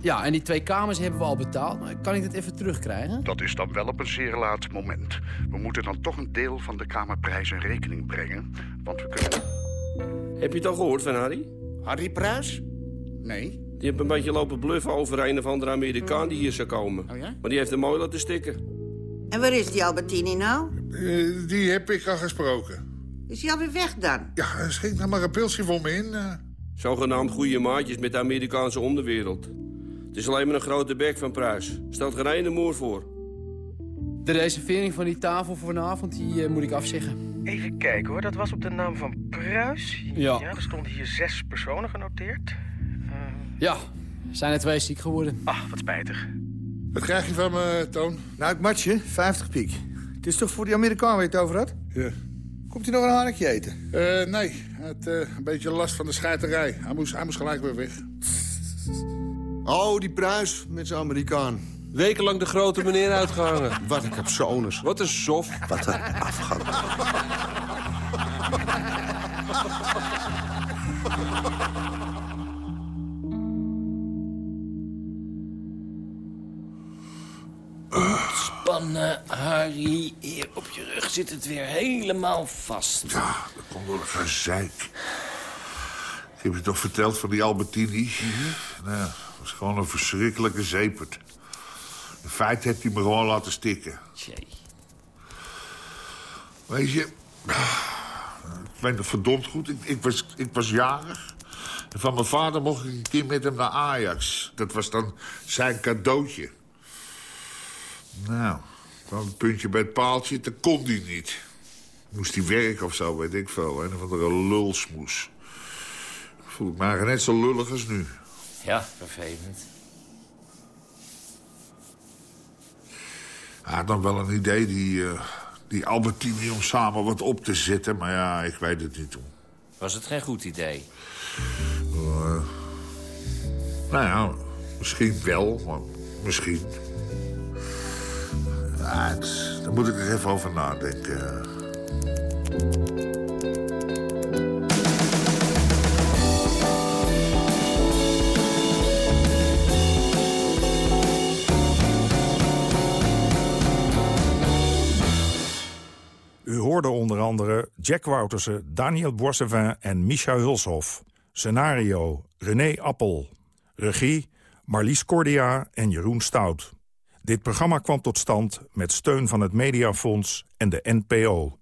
Ja, en die twee kamers hebben we al betaald. Maar kan ik dit even terugkrijgen? Dat is dan wel op een zeer laat moment. We moeten dan toch een deel van de kamerprijs in rekening brengen. Want we kunnen... Heb je het al gehoord van Harry? Harry Pruis? Nee. Die heeft een beetje lopen bluffen over een of andere Amerikaan die hier zou komen. Oh ja? Maar die heeft hem mooi laten stikken. En waar is die Albertini nou? Eh, die heb ik al gesproken. Is hij alweer weg dan? Ja, schenk nou maar een pilsje voor me in. eh. Zogenaamd goede maatjes met de Amerikaanse onderwereld. Het is alleen maar een grote bek van Pruis. Stelt geen ene moer voor. De reservering van die tafel voor vanavond, die eh, moet ik afzeggen. Even kijken hoor, dat was op de naam van Pruis. Ja. er stonden hier zes personen genoteerd. Ja, zijn er twee ziek geworden. Ach, wat spijtig. Wat krijg je van me, Toon? Nou, het matje, 50 piek. Het is toch voor die Amerikaan waar je het over had? Ja. Komt hij nog een haringje eten? Eh, nee, hij had eh, een beetje last van de scheiterij. Hij moest, hij moest gelijk weer weg. Oh, die pruis met zijn Amerikaan. Wekenlang de grote meneer uitgehangen. (laughs) Wat een capsonus. Wat een sof. Wat een afgang. Spannen, Harry. Hier op je rug zit het weer helemaal vast. Ja, dat komt door het gezeik. Ik heb je toch verteld van die Albertini? Nou, gewoon een verschrikkelijke zeepert. In feite heeft hij me gewoon laten stikken. Weet je, ik weet nog verdomd goed. Ik, ik, was, ik was jarig. En van mijn vader mocht ik een keer met hem naar Ajax. Dat was dan zijn cadeautje. Nou, kwam een puntje bij het paaltje, dat kon hij niet. Moest hij werken of zo, weet ik veel. Een of andere lulsmoes. Voel ik me net zo lullig als nu. Ja, vervelend. Hij had dan wel een idee, die, eh, die Albertini, om samen wat op te zetten. Maar ja, ik weet het niet, hoor. Was het geen goed idee? Eh, nou ja, misschien wel, maar misschien. Ja, het- daar moet ik er even over nadenken. U hoorde onder andere Jack Woutersen, Daniel Boissevin en Micha Hulshoff. Scenario René Appel. Regie Marlies Cordia en Jeroen Stout. Dit programma kwam tot stand met steun van het Mediafonds en de NPO.